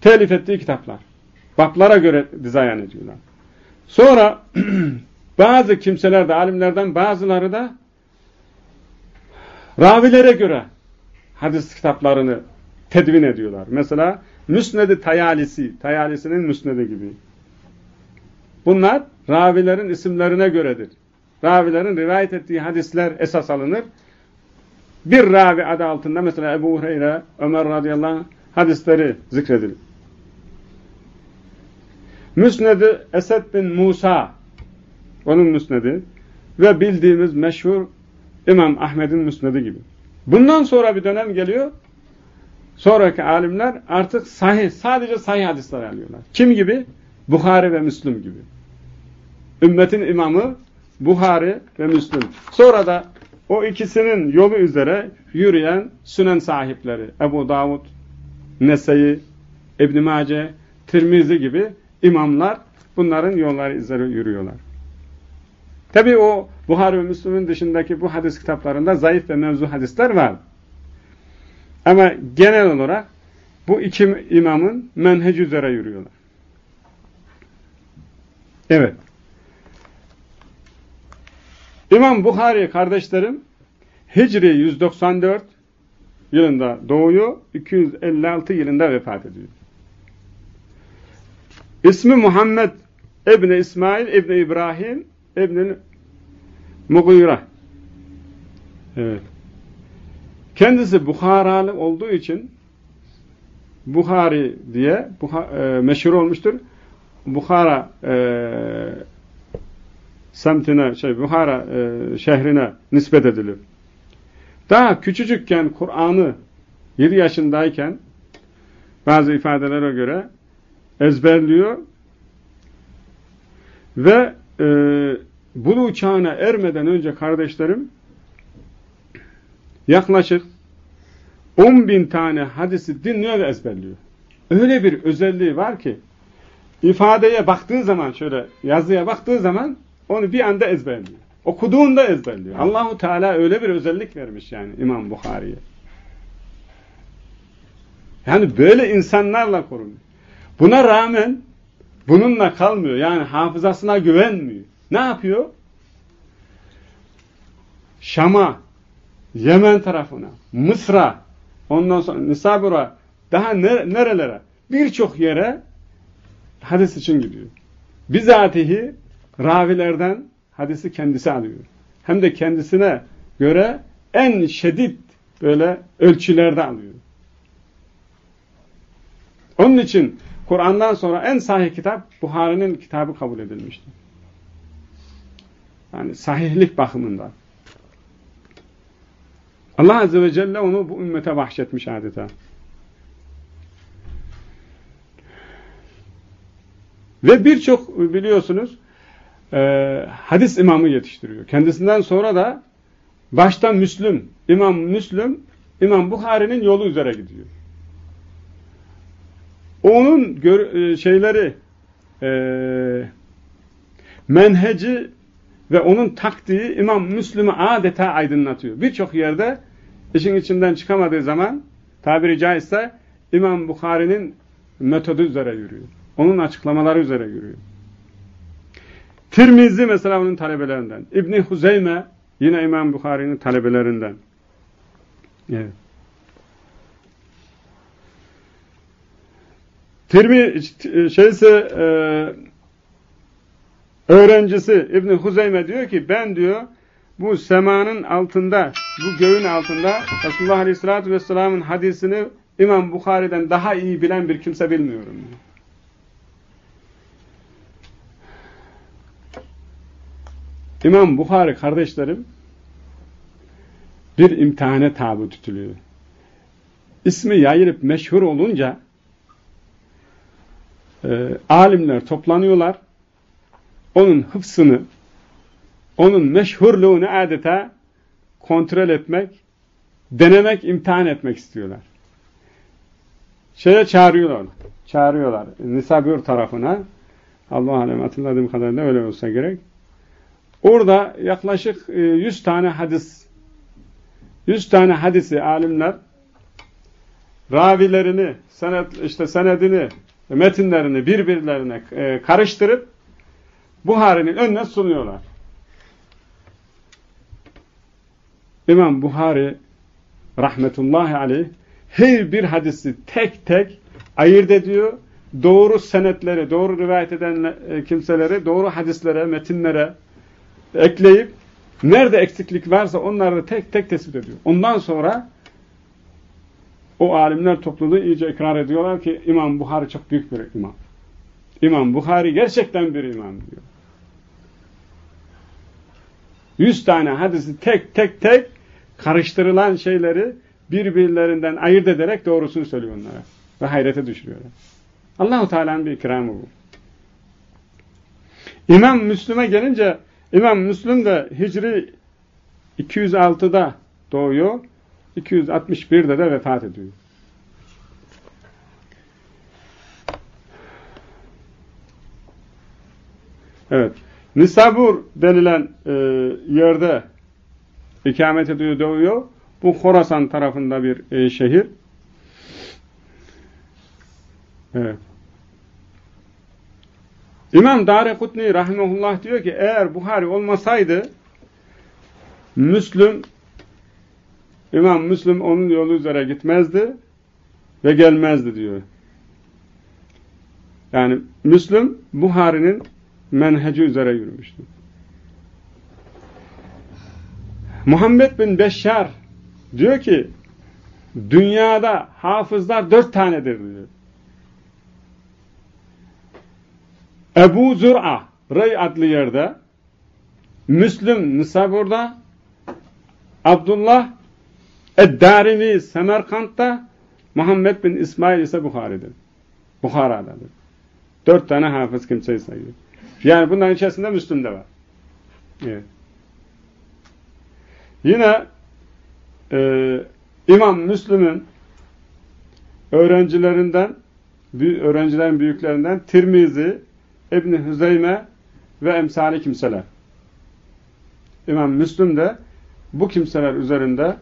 [SPEAKER 1] telif ettiği kitaplar. Bablara göre dizayn ediyorlar. Sonra bazı kimseler de alimlerden bazıları da ravilere göre hadis kitaplarını tedvin ediyorlar. Mesela Müsned-i Tayalisi, Tayalisi'nin Müsned'i gibi. Bunlar ravilerin isimlerine göredir. Ravilerin rivayet ettiği hadisler esas alınır. Bir ravi adı altında mesela Ebu Hureyre, Ömer radıyallahu anh hadisleri zikredilir. Müsned-i Esed bin Musa onun müsnedi ve bildiğimiz meşhur İmam Ahmed'in müsnedi gibi. Bundan sonra bir dönem geliyor. Sonraki alimler artık sahih, sadece sahih hadisler alıyorlar. Kim gibi? Bukhari ve Müslüm gibi. Ümmetin imamı Buhari ve Müslüm. Sonra da o ikisinin yolu üzere yürüyen sünen sahipleri Ebu Davud, Nese'yi, İbn-i Mace, Tirmizi gibi imamlar bunların yolları üzere yürüyorlar. Tabi o Buhari ve Müslüm'ün dışındaki bu hadis kitaplarında zayıf ve mevzu hadisler var. Ama genel olarak bu iki imamın menhec üzere yürüyorlar. Evet. İmam Bukhari kardeşlerim Hicri 194 yılında doğuyor, 256 yılında vefat ediyor. İsmi Muhammed İbni İsmail İbni İbrahim İbni Mughira. Evet. Kendisi Bukharalı olduğu için Bukhari diye e, meşhur olmuştur. Bukhara e, semtine, şey Buhara e, şehrine nispet edilir. Daha küçücükken Kur'an'ı 7 yaşındayken bazı ifadelere göre ezberliyor ve e, bulu çağına ermeden önce kardeşlerim yaklaşık 10 bin tane hadisi dinliyor ve ezberliyor. Öyle bir özelliği var ki ifadeye baktığı zaman şöyle yazıya baktığı zaman onu bir anda ezberliyor. Okuduğunda ezberliyor. Allahu Teala öyle bir özellik vermiş yani İmam Bukhari'ye. Yani böyle insanlarla korunuyor. Buna rağmen bununla kalmıyor. Yani hafızasına güvenmiyor. Ne yapıyor? Şam'a, Yemen tarafına, Mısır'a, ondan sonra Nisabur'a, daha nerelere? Birçok yere hadis için gidiyor. Bizatihi ravilerden hadisi kendisi alıyor. Hem de kendisine göre en şiddet böyle ölçülerde alıyor. Onun için Kur'an'dan sonra en sahih kitap Buhari'nin kitabı kabul edilmiştir. Yani sahihlik bakımından. Allah Azze ve Celle onu bu ümmete bahşetmiş adeta. Ve birçok biliyorsunuz e, hadis imamı yetiştiriyor. Kendisinden sonra da başta Müslüm, İmam Müslüm, İmam Bukhari'nin yolu üzere gidiyor. Onun e, şeyleri e, menheci ve onun taktiği İmam Müslüm'ü adeta aydınlatıyor. Birçok yerde işin içinden çıkamadığı zaman tabiri caizse İmam Bukhari'nin metodu üzere yürüyor. Onun açıklamaları üzere yürüyor. Tirmizi mesela onun talebelerinden. İbni Huzeyme yine İmam Bukhari'nin talebelerinden. Evet. Tirmi şeyse e, öğrencisi İbni Huzeyme diyor ki ben diyor bu semanın altında, bu göğün altında Resulullah Aleyhisselatü Vesselam'ın hadisini İmam Bukhari'den daha iyi bilen bir kimse bilmiyorum. İmam Bukhari kardeşlerim bir imtihane tabi tutuluyor. İsmi yayılıp meşhur olunca e, alimler toplanıyorlar. Onun hıfsını, onun meşhurluğunu adeta kontrol etmek, denemek, imtihan etmek istiyorlar. Şeye çağırıyorlar. Çağırıyorlar. Nisabur tarafına. Allah alem hatırladığım kadarıyla öyle olsa gerek. Orada yaklaşık 100 e, tane hadis 100 tane hadisi alimler ravilerini, senet, işte senedini, metinlerini birbirlerine e, karıştırıp Buhari'nin önüne sunuyorlar. İmam Buhari rahmetullahi aleyh her bir hadisi tek tek ayırt ediyor. Doğru senetleri, doğru rivayet eden e, kimseleri, doğru hadislere, metinlere ekleyip nerede eksiklik varsa onları tek tek tespit ediyor. Ondan sonra o alimler topluluğu iyice ikrar ediyorlar ki İmam Buhari çok büyük bir imam. İmam Buhari gerçekten bir imam diyor. Yüz tane hadisi tek tek tek karıştırılan şeyleri birbirlerinden ayırt ederek doğrusunu söylüyor onlara. Ve hayrete düşürüyorlar. Allahu Teala'nın bir ikramı bu. İmam Müslüme gelince İmam Müslüm de Hicri 206'da doğuyor. 261'de de vefat ediyor. Evet. Nisabur denilen e, yerde ikamet ediyor, doğuyor. Bu Khorasan tarafında bir e, şehir. Evet. İmam Darekutni rahimahullah diyor ki eğer Buhari olmasaydı Müslüm İmam Müslüm onun yolu üzere gitmezdi ve gelmezdi diyor. Yani Müslüm Buhari'nin menheci üzere yürümüştü. Muhammed bin Beşşar diyor ki dünyada hafızlar dört tanedir diyor. Ebu Zur'a Rey adlı yerde Müslüm Nisabur'da Abdullah Eddarimi Semerkant'ta Muhammed bin İsmail ise Bukhari'dir. Bukhara'dadır. Dört tane hafız kimseyi sayıyor. Yani bunların içerisinde Müslüm de var. Evet. Yine e, İmam Müslüm'ün öğrencilerinden öğrencilerin büyüklerinden Tirmizi İbni Hüzeyme ve emsali kimseler. İmam Müslüm de bu kimseler üzerinde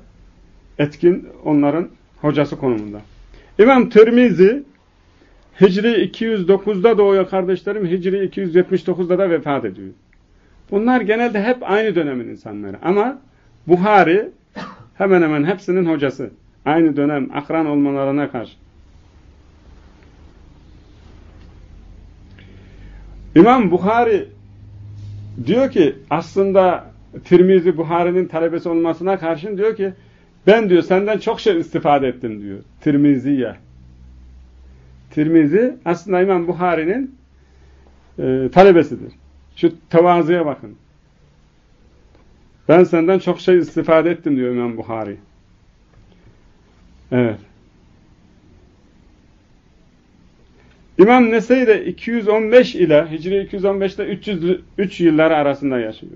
[SPEAKER 1] etkin onların hocası konumunda. İmam Tirmizi Hicri 209'da doğuyor kardeşlerim. Hicri 279'da da vefat ediyor. Bunlar genelde hep aynı dönemin insanları. Ama Buhari hemen hemen hepsinin hocası. Aynı dönem akran olmalarına karşı. İmam Bukhari diyor ki aslında Tirmizi Buhari'nin talebesi olmasına karşın diyor ki ben diyor senden çok şey istifade ettim diyor. Tirmiziye. Tirmizi aslında İmam Buhari'nin e, talebesidir. Şu tevazuya bakın. Ben senden çok şey istifade ettim diyor İmam Buhari. Evet. İmam Nese'yi de 215 ile Hicri 215 ile 303 yılları arasında yaşıyor.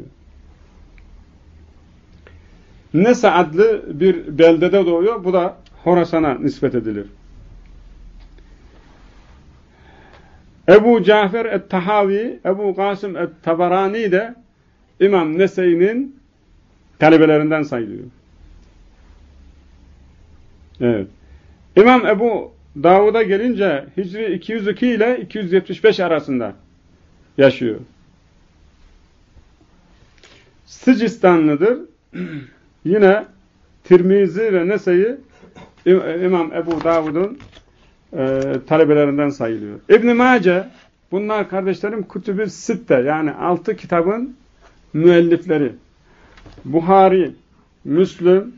[SPEAKER 1] Nese adlı bir beldede doğuyor. Bu da Horasan'a nispet edilir. Ebu Cafer et-Tahavi, Ebu Kasım et-Tabarani de İmam Nese'nin talebelerinden sayılıyor. Evet. İmam Ebu Davud'a gelince Hicri 202 ile 275 arasında yaşıyor. Sıcistanlıdır. Yine Tirmizi ve Nese'yi İmam Ebu Davud'un e, talebelerinden sayılıyor. İbn-i Mace bunlar kardeşlerim Kütüb-i Sitte yani altı kitabın müellifleri. Buhari, Müslüm,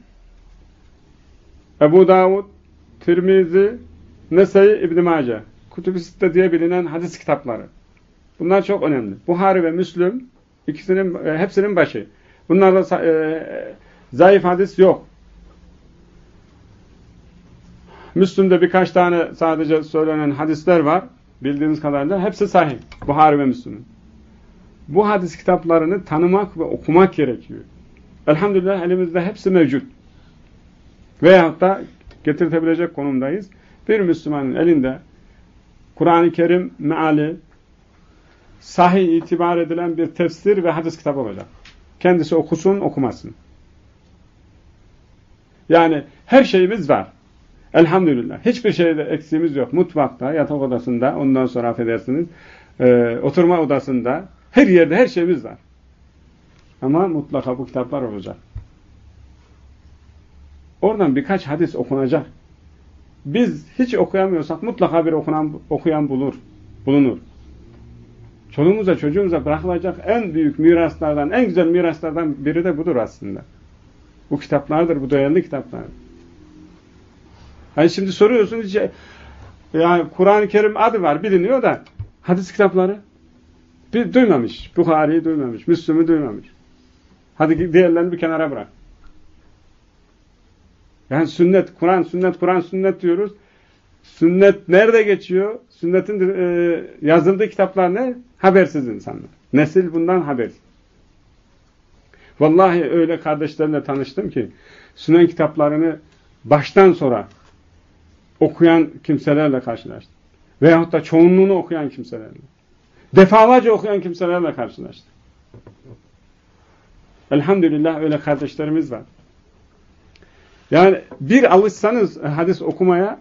[SPEAKER 1] Ebu Davud, Tirmizi, Nesai, İbn-i Mace. Kütüb-i Sitte diye bilinen hadis kitapları. Bunlar çok önemli. Buhari ve Müslüm ikisinin, e, hepsinin başı. Bunlarda e, zayıf hadis yok. Müslüm'de birkaç tane sadece söylenen hadisler var. Bildiğiniz kadarıyla. Hepsi sahih. Buhari ve Müslüm'ün. Bu hadis kitaplarını tanımak ve okumak gerekiyor. Elhamdülillah elimizde hepsi mevcut. Veyahut da getirtebilecek konumdayız. Bir Müslümanın elinde Kur'an-ı Kerim meali sahih itibar edilen bir tefsir ve hadis kitabı olacak. Kendisi okusun, okumasın. Yani her şeyimiz var. Elhamdülillah. Hiçbir şeyde eksiğimiz yok. Mutfakta, yatak odasında, ondan sonra affedersiniz, e, oturma odasında, her yerde her şeyimiz var. Ama mutlaka bu kitaplar olacak. Oradan birkaç hadis okunacak. Biz hiç okuyamıyorsak mutlaka bir okunan, okuyan bulur, bulunur. Çoluğumuza, çocuğumuza bırakılacak en büyük miraslardan, en güzel miraslardan biri de budur aslında. Bu kitaplardır, bu değerli kitaplardır. Hani şimdi soruyorsunuz, yani Kur'an-ı Kerim adı var, biliniyor da hadis kitapları bir, duymamış. Bukhari'yi duymamış, Müslüm'ü duymamış. Hadi diğerlerini bir kenara bırak. Yani sünnet, Kur'an, sünnet, Kur'an, sünnet diyoruz. Sünnet nerede geçiyor? Sünnetin e, yazıldığı kitaplar ne? Habersiz insanlar. Nesil bundan habersiz. Vallahi öyle kardeşlerimle tanıştım ki sünnet kitaplarını baştan sonra okuyan kimselerle karşılaştım. Veyahut da çoğunluğunu okuyan kimselerle. Defalarca okuyan kimselerle karşılaştım. Elhamdülillah öyle kardeşlerimiz var. Yani bir alışsanız hadis okumaya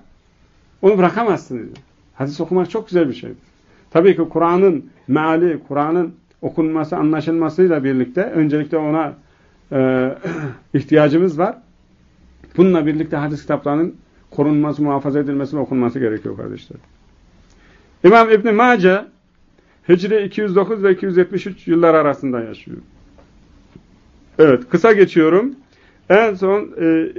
[SPEAKER 1] onu bırakamazsınız. Hadis okumak çok güzel bir şeydir. Tabii ki Kur'an'ın meali, Kur'an'ın okunması, anlaşılmasıyla birlikte öncelikle ona e, ihtiyacımız var. Bununla birlikte hadis kitaplarının korunması, muhafaza edilmesi ve okunması gerekiyor kardeşler. İmam İbn Mace Hicri 209 ve 273 yıllar arasında yaşıyor. Evet, kısa geçiyorum. En son e,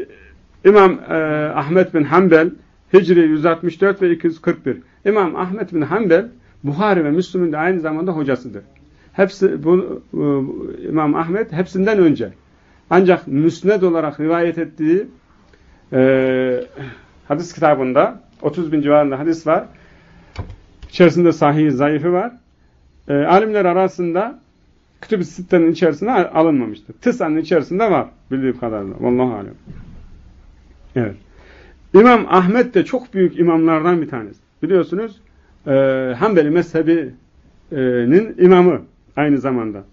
[SPEAKER 1] İmam e, Ahmet bin Hanbel Hicri 164 ve 241. İmam Ahmet bin Hanbel Buhari ve Müslüm'ün de aynı zamanda hocasıdır. Hepsi bu, İmam Ahmet hepsinden önce. Ancak müsned olarak rivayet ettiği e, hadis kitabında 30 bin civarında hadis var. İçerisinde sahih, zayıfı var. E, alimler arasında Kütüb-i Sitte'nin içerisine alınmamıştır. Tısan'ın içerisinde var bildiğim kadarıyla. Vallahi alem. Evet. İmam Ahmet de çok büyük imamlardan bir tanesi. Biliyorsunuz e, Hanbeli mezhebinin imamı aynı zamanda.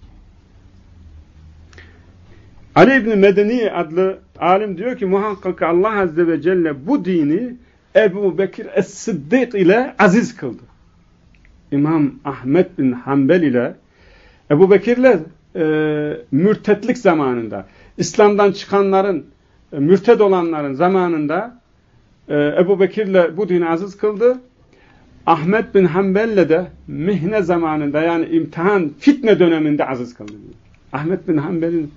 [SPEAKER 1] Ali İbni Medeni adlı alim diyor ki muhakkak Allah Azze ve Celle bu dini Ebu Bekir Es-Sıddık ile aziz kıldı. İmam Ahmet bin Hanbel ile Ebu Bekir'le e, mürtetlik zamanında İslam'dan çıkanların e, mürted olanların zamanında e, Ebu Bekir'le bu dini aziz kıldı. Ahmet bin Hanbel'le de mihne zamanında yani imtihan, fitne döneminde aziz kıldı. Ahmet bin Hanbel'in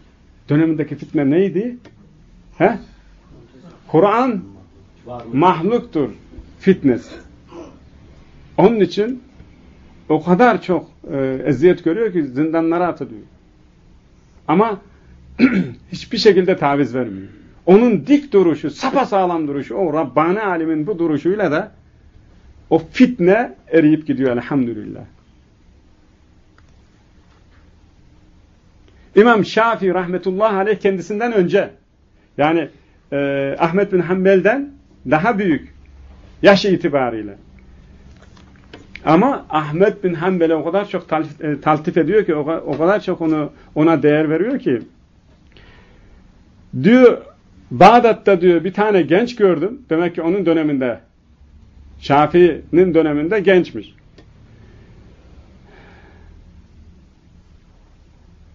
[SPEAKER 1] dönemindeki fitne neydi? He? Kur'an mahluktur fitnesi. Onun için o kadar çok e, eziyet görüyor ki zindanlara atılıyor. Ama hiçbir şekilde taviz vermiyor. Onun dik duruşu, sapasağlam duruşu, o Rabbani alimin bu duruşuyla da o fitne eriyip gidiyor elhamdülillah. İmam Şafii rahmetullah aleyh kendisinden önce yani e, Ahmet bin Hanbel'den daha büyük yaş itibariyle. Ama Ahmet bin Hanbel'e o kadar çok e, taltif ediyor ki, o kadar çok onu ona değer veriyor ki diyor Bağdat'ta diyor bir tane genç gördüm. Demek ki onun döneminde Şafii'nin döneminde gençmiş.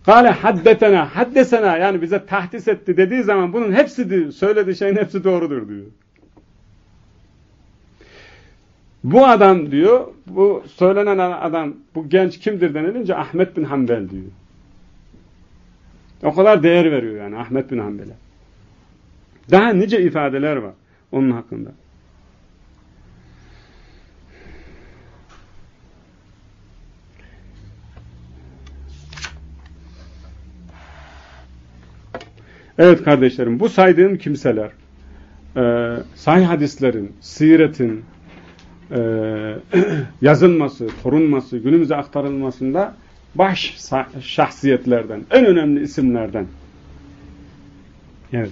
[SPEAKER 1] Kale haddetena, haddesena yani bize tahdis etti dediği zaman bunun hepsi diyor, söylediği şeyin hepsi doğrudur diyor. Bu adam diyor, bu söylenen adam, bu genç kimdir denilince Ahmet bin Hanbel diyor. O kadar değer veriyor yani Ahmet bin Hanbel'e. Daha nice ifadeler var onun hakkında. Evet kardeşlerim bu saydığım kimseler e, sahih hadislerin, siretin e, yazılması, korunması, günümüze aktarılmasında baş şahsiyetlerden, en önemli isimlerden. Evet.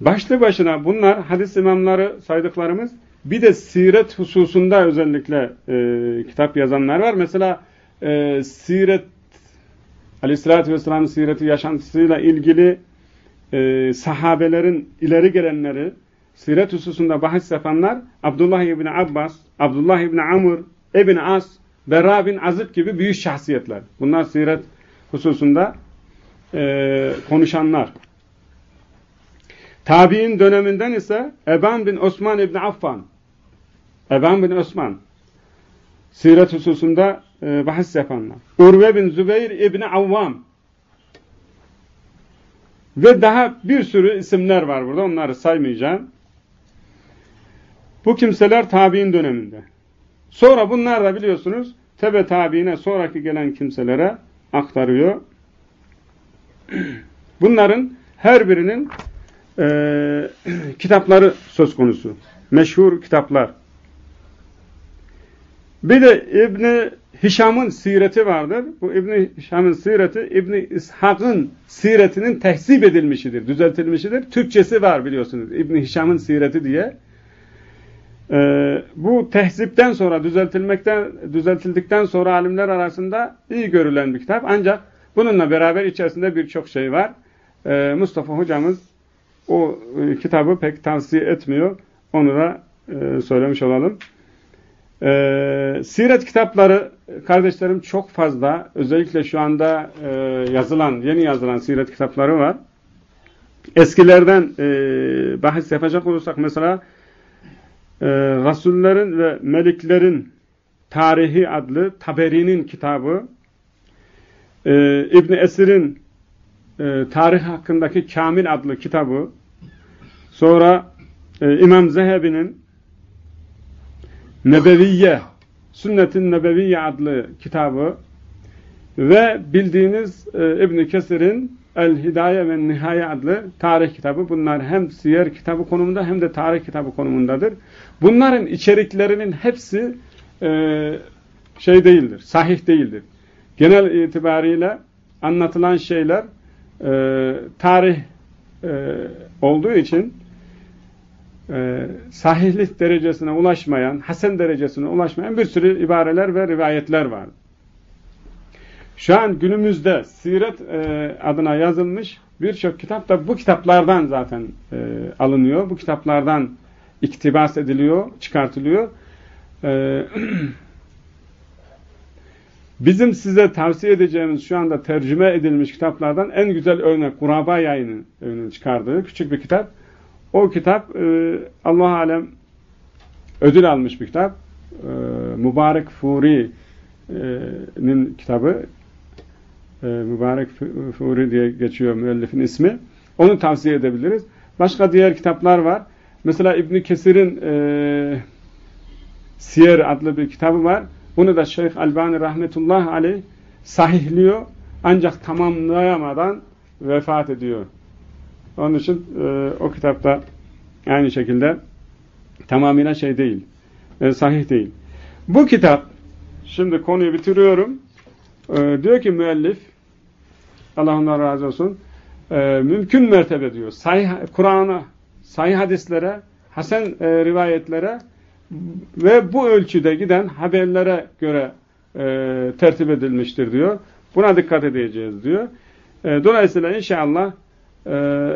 [SPEAKER 1] Başlı başına bunlar hadis imamları saydıklarımız bir de siret hususunda özellikle e, kitap yazanlar var. Mesela e, siret Aleyhisselatü Vesselam'ın sireti yaşantısıyla ilgili e, sahabelerin ileri gelenleri siret hususunda bahis yapanlar Abdullah İbni Abbas, Abdullah İbni Amr, İbn As, Berra bin Azib gibi büyük şahsiyetler. Bunlar siret hususunda e, konuşanlar. Tabi'in döneminden ise Eban bin Osman İbni Affan Eban bin Osman siret hususunda e, bahis yapanlar. Urve bin Zübeyir İbni Avvam ve daha bir sürü isimler var burada. Onları saymayacağım. Bu kimseler tabi'in döneminde. Sonra bunlar da biliyorsunuz tebe tabiine sonraki gelen kimselere aktarıyor. Bunların her birinin e, kitapları söz konusu. Meşhur kitaplar. Bir de İbni Hişam'ın sireti vardır. Bu İbni Hişam'ın sireti İbni İshak'ın siretinin tehzip edilmişidir, düzeltilmişidir. Türkçesi var biliyorsunuz. İbni Hişam'ın sireti diye. Ee, bu tehzipten sonra düzeltilmekten düzeltildikten sonra alimler arasında iyi görülen bir kitap. Ancak bununla beraber içerisinde birçok şey var. Ee, Mustafa hocamız o e, kitabı pek tavsiye etmiyor. Onu da e, söylemiş olalım. E, siret kitapları kardeşlerim çok fazla. Özellikle şu anda e, yazılan, yeni yazılan siret kitapları var. Eskilerden e, bahis yapacak olursak mesela e, Rasullerin ve Meliklerin Tarihi adlı Taberi'nin kitabı e, İbni Esir'in e, tarih hakkındaki Kamil adlı kitabı sonra e, İmam Zehebi'nin Nebeviye, Sünnetin Nebeviye adlı kitabı ve bildiğiniz e, İbn-i Kesir'in El-Hidaye ve Nihaye adlı tarih kitabı. Bunlar hem siyer kitabı konumunda hem de tarih kitabı konumundadır. Bunların içeriklerinin hepsi e, şey değildir, sahih değildir. Genel itibariyle anlatılan şeyler e, tarih e, olduğu için e, sahihlik derecesine ulaşmayan, hasen derecesine ulaşmayan bir sürü ibareler ve rivayetler var. Şu an günümüzde siret e, adına yazılmış birçok kitap da bu kitaplardan zaten e, alınıyor. Bu kitaplardan iktibas ediliyor, çıkartılıyor. Bizim size tavsiye edeceğimiz şu anda tercüme edilmiş kitaplardan en güzel örnek Kuraba yayını çıkardığı küçük bir kitap. O kitap e, Allah alem ödül almış bir kitap. E, Mübarek Furi'nin kitabı. e, Mübarek Furi diye geçiyor müellifin ismi. Onu tavsiye edebiliriz. Başka diğer kitaplar var. Mesela İbn Kesir'in e, Siyer adlı bir kitabı var. Bunu da Şeyh Albani rahmetullah aleyh sahihliyor. Ancak tamamlayamadan vefat ediyor. Onun için e, o kitapta aynı şekilde tamamıyla şey değil. E, sahih değil. Bu kitap şimdi konuyu bitiriyorum. E, diyor ki müellif Allah ondan razı olsun e, mümkün mertebe diyor. Kur'an'a, sahih hadislere, hasen e, rivayetlere ve bu ölçüde giden haberlere göre e, tertip edilmiştir diyor. Buna dikkat edeceğiz diyor. E, dolayısıyla inşallah e,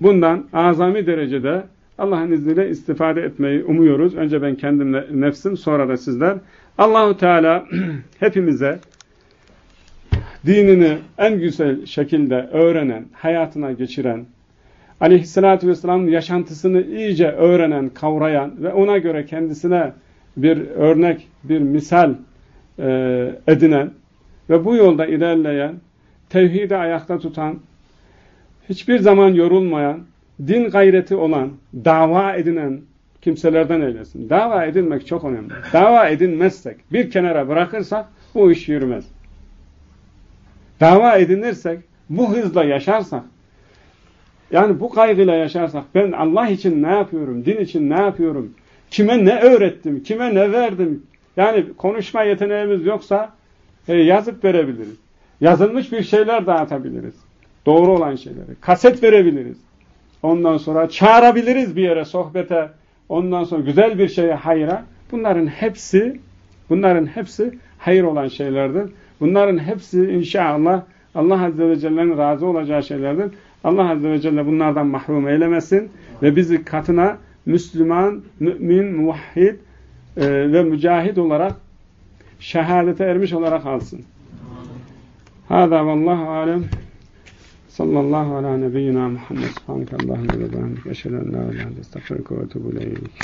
[SPEAKER 1] bundan azami derecede Allah'ın izniyle istifade etmeyi umuyoruz. Önce ben kendim nefsim sonra da sizler. Allahu Teala hepimize dinini en güzel şekilde öğrenen, hayatına geçiren, aleyhissalatü vesselamın yaşantısını iyice öğrenen, kavrayan ve ona göre kendisine bir örnek, bir misal e, edinen ve bu yolda ilerleyen, tevhidi ayakta tutan, hiçbir zaman yorulmayan, din gayreti olan, dava edinen kimselerden eylesin. Dava edinmek çok önemli. Dava edinmezsek, bir kenara bırakırsak bu iş yürümez. Dava edinirsek, bu hızla yaşarsak, yani bu kaygıyla yaşarsak, ben Allah için ne yapıyorum, din için ne yapıyorum, kime ne öğrettim, kime ne verdim, yani konuşma yeteneğimiz yoksa e, yazıp verebiliriz. Yazılmış bir şeyler dağıtabiliriz. Doğru olan şeyleri. Kaset verebiliriz. Ondan sonra çağırabiliriz bir yere, sohbete. Ondan sonra güzel bir şeye, hayra. Bunların hepsi, bunların hepsi hayır olan şeylerdir. Bunların hepsi inşallah Allah Azze ve Celle'nin razı olacağı şeylerdir. Allah Azze ve Celle bunlardan mahrum eylemesin ve bizi katına Müslüman, mümin, muvahhid e, ve mücahid olarak şehadete ermiş olarak alsın. Hâzâ vallahu alem sallallahu ala nebiyyina Muhammed subhaneke Allahümme ve bihamdik eşhedü en la ilahe illa estağfiruke ve etûbü ileyk.